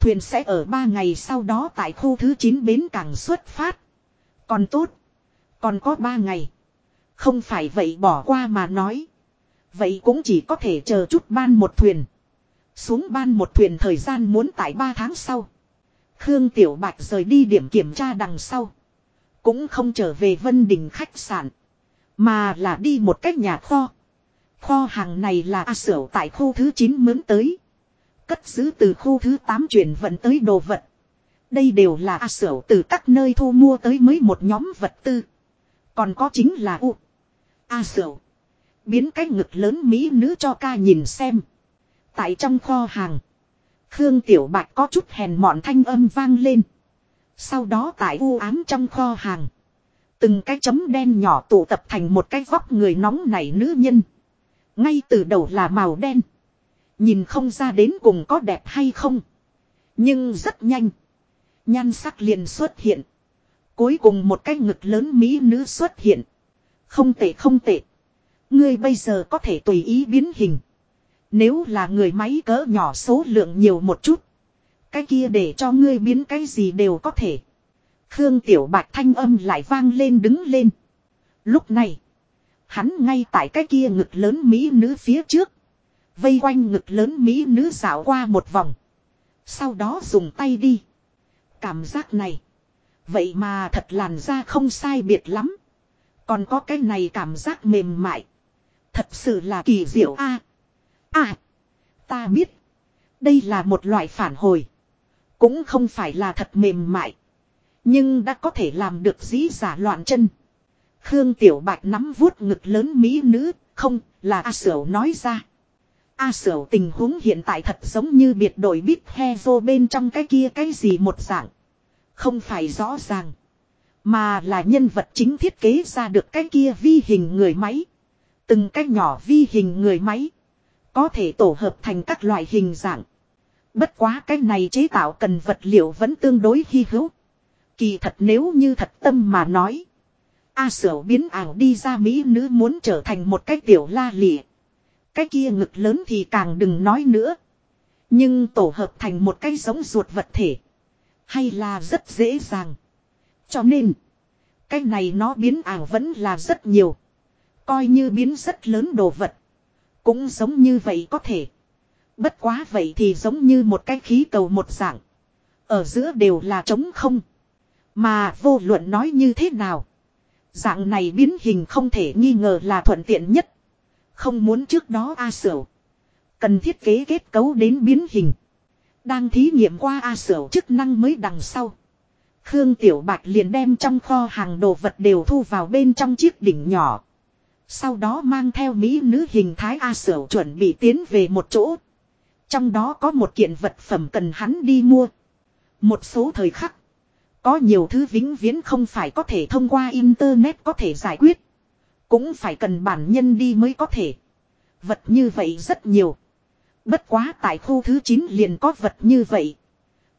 Thuyền sẽ ở ba ngày sau đó tại khu thứ 9 bến cảng xuất phát. Còn tốt. Còn có ba ngày. Không phải vậy bỏ qua mà nói. Vậy cũng chỉ có thể chờ chút ban một thuyền. Xuống ban một thuyền thời gian muốn tại ba tháng sau. Khương Tiểu Bạch rời đi điểm kiểm tra đằng sau. Cũng không trở về Vân Đình khách sạn. Mà là đi một cách nhà kho. Kho hàng này là A Sửu tại khu thứ 9 mướn tới. Cất giữ từ khu thứ 8 chuyển vận tới đồ vật. Đây đều là A Sửu từ các nơi thu mua tới mới một nhóm vật tư. Còn có chính là U. A Sửu. Biến cái ngực lớn Mỹ nữ cho ca nhìn xem. Tại trong kho hàng. Khương Tiểu Bạch có chút hèn mọn thanh âm vang lên. Sau đó tại u ám trong kho hàng. Từng cái chấm đen nhỏ tụ tập thành một cái vóc người nóng nảy nữ nhân. Ngay từ đầu là màu đen. Nhìn không ra đến cùng có đẹp hay không. Nhưng rất nhanh. Nhan sắc liền xuất hiện. Cuối cùng một cái ngực lớn mỹ nữ xuất hiện. Không tệ không tệ. Ngươi bây giờ có thể tùy ý biến hình. Nếu là người máy cỡ nhỏ số lượng nhiều một chút. Cái kia để cho ngươi biến cái gì đều có thể. Khương Tiểu Bạch thanh âm lại vang lên đứng lên. Lúc này. Hắn ngay tại cái kia ngực lớn Mỹ nữ phía trước. Vây quanh ngực lớn Mỹ nữ xảo qua một vòng. Sau đó dùng tay đi. Cảm giác này. Vậy mà thật làn da không sai biệt lắm. Còn có cái này cảm giác mềm mại. Thật sự là kỳ diệu a. À. Ta biết. Đây là một loại phản hồi. Cũng không phải là thật mềm mại. Nhưng đã có thể làm được dĩ giả loạn chân. Khương Tiểu Bạch nắm vuốt ngực lớn mỹ nữ, không, là A Sửu nói ra. A Sửu tình huống hiện tại thật giống như biệt đội bít he vô bên trong cái kia cái gì một dạng. Không phải rõ ràng. Mà là nhân vật chính thiết kế ra được cái kia vi hình người máy. Từng cái nhỏ vi hình người máy. Có thể tổ hợp thành các loại hình dạng. Bất quá cái này chế tạo cần vật liệu vẫn tương đối hy hữu. Kỳ thật nếu như thật tâm mà nói. A sở biến ảo đi ra Mỹ nữ muốn trở thành một cái tiểu la lịa. Cái kia ngực lớn thì càng đừng nói nữa. Nhưng tổ hợp thành một cái giống ruột vật thể. Hay là rất dễ dàng. Cho nên. Cái này nó biến ảo vẫn là rất nhiều. Coi như biến rất lớn đồ vật. Cũng giống như vậy có thể. Bất quá vậy thì giống như một cái khí cầu một dạng. Ở giữa đều là trống không. Mà vô luận nói như thế nào. Dạng này biến hình không thể nghi ngờ là thuận tiện nhất. Không muốn trước đó A Sửu. Cần thiết kế kết cấu đến biến hình. Đang thí nghiệm qua A Sửu chức năng mới đằng sau. Khương Tiểu Bạch liền đem trong kho hàng đồ vật đều thu vào bên trong chiếc đỉnh nhỏ. Sau đó mang theo mỹ nữ hình thái A Sửu chuẩn bị tiến về một chỗ. Trong đó có một kiện vật phẩm cần hắn đi mua. Một số thời khắc. Có nhiều thứ vĩnh viễn không phải có thể thông qua Internet có thể giải quyết. Cũng phải cần bản nhân đi mới có thể. Vật như vậy rất nhiều. Bất quá tại khu thứ 9 liền có vật như vậy.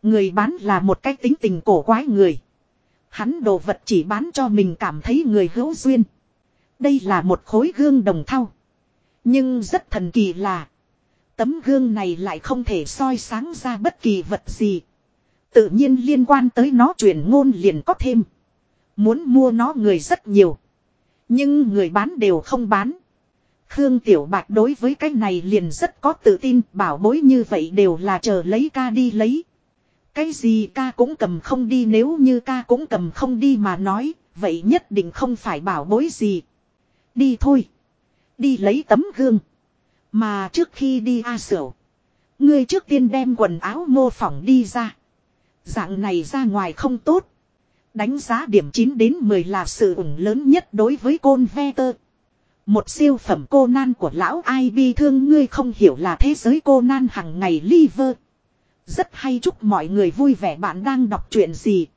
Người bán là một cái tính tình cổ quái người. Hắn đồ vật chỉ bán cho mình cảm thấy người hữu duyên. Đây là một khối gương đồng thau. Nhưng rất thần kỳ là. Tấm gương này lại không thể soi sáng ra bất kỳ vật gì. Tự nhiên liên quan tới nó truyền ngôn liền có thêm. Muốn mua nó người rất nhiều. Nhưng người bán đều không bán. Khương Tiểu Bạch đối với cái này liền rất có tự tin bảo bối như vậy đều là chờ lấy ca đi lấy. Cái gì ca cũng cầm không đi nếu như ca cũng cầm không đi mà nói, vậy nhất định không phải bảo bối gì. Đi thôi. Đi lấy tấm gương. Mà trước khi đi A Sửu. Ngươi trước tiên đem quần áo mô phỏng đi ra. Dạng này ra ngoài không tốt. Đánh giá điểm 9 đến 10 là sự ủng lớn nhất đối với côn ve tơ. Một siêu phẩm cô nan của lão ai bi thương ngươi không hiểu là thế giới cô nan hằng ngày liver. Rất hay chúc mọi người vui vẻ bạn đang đọc chuyện gì.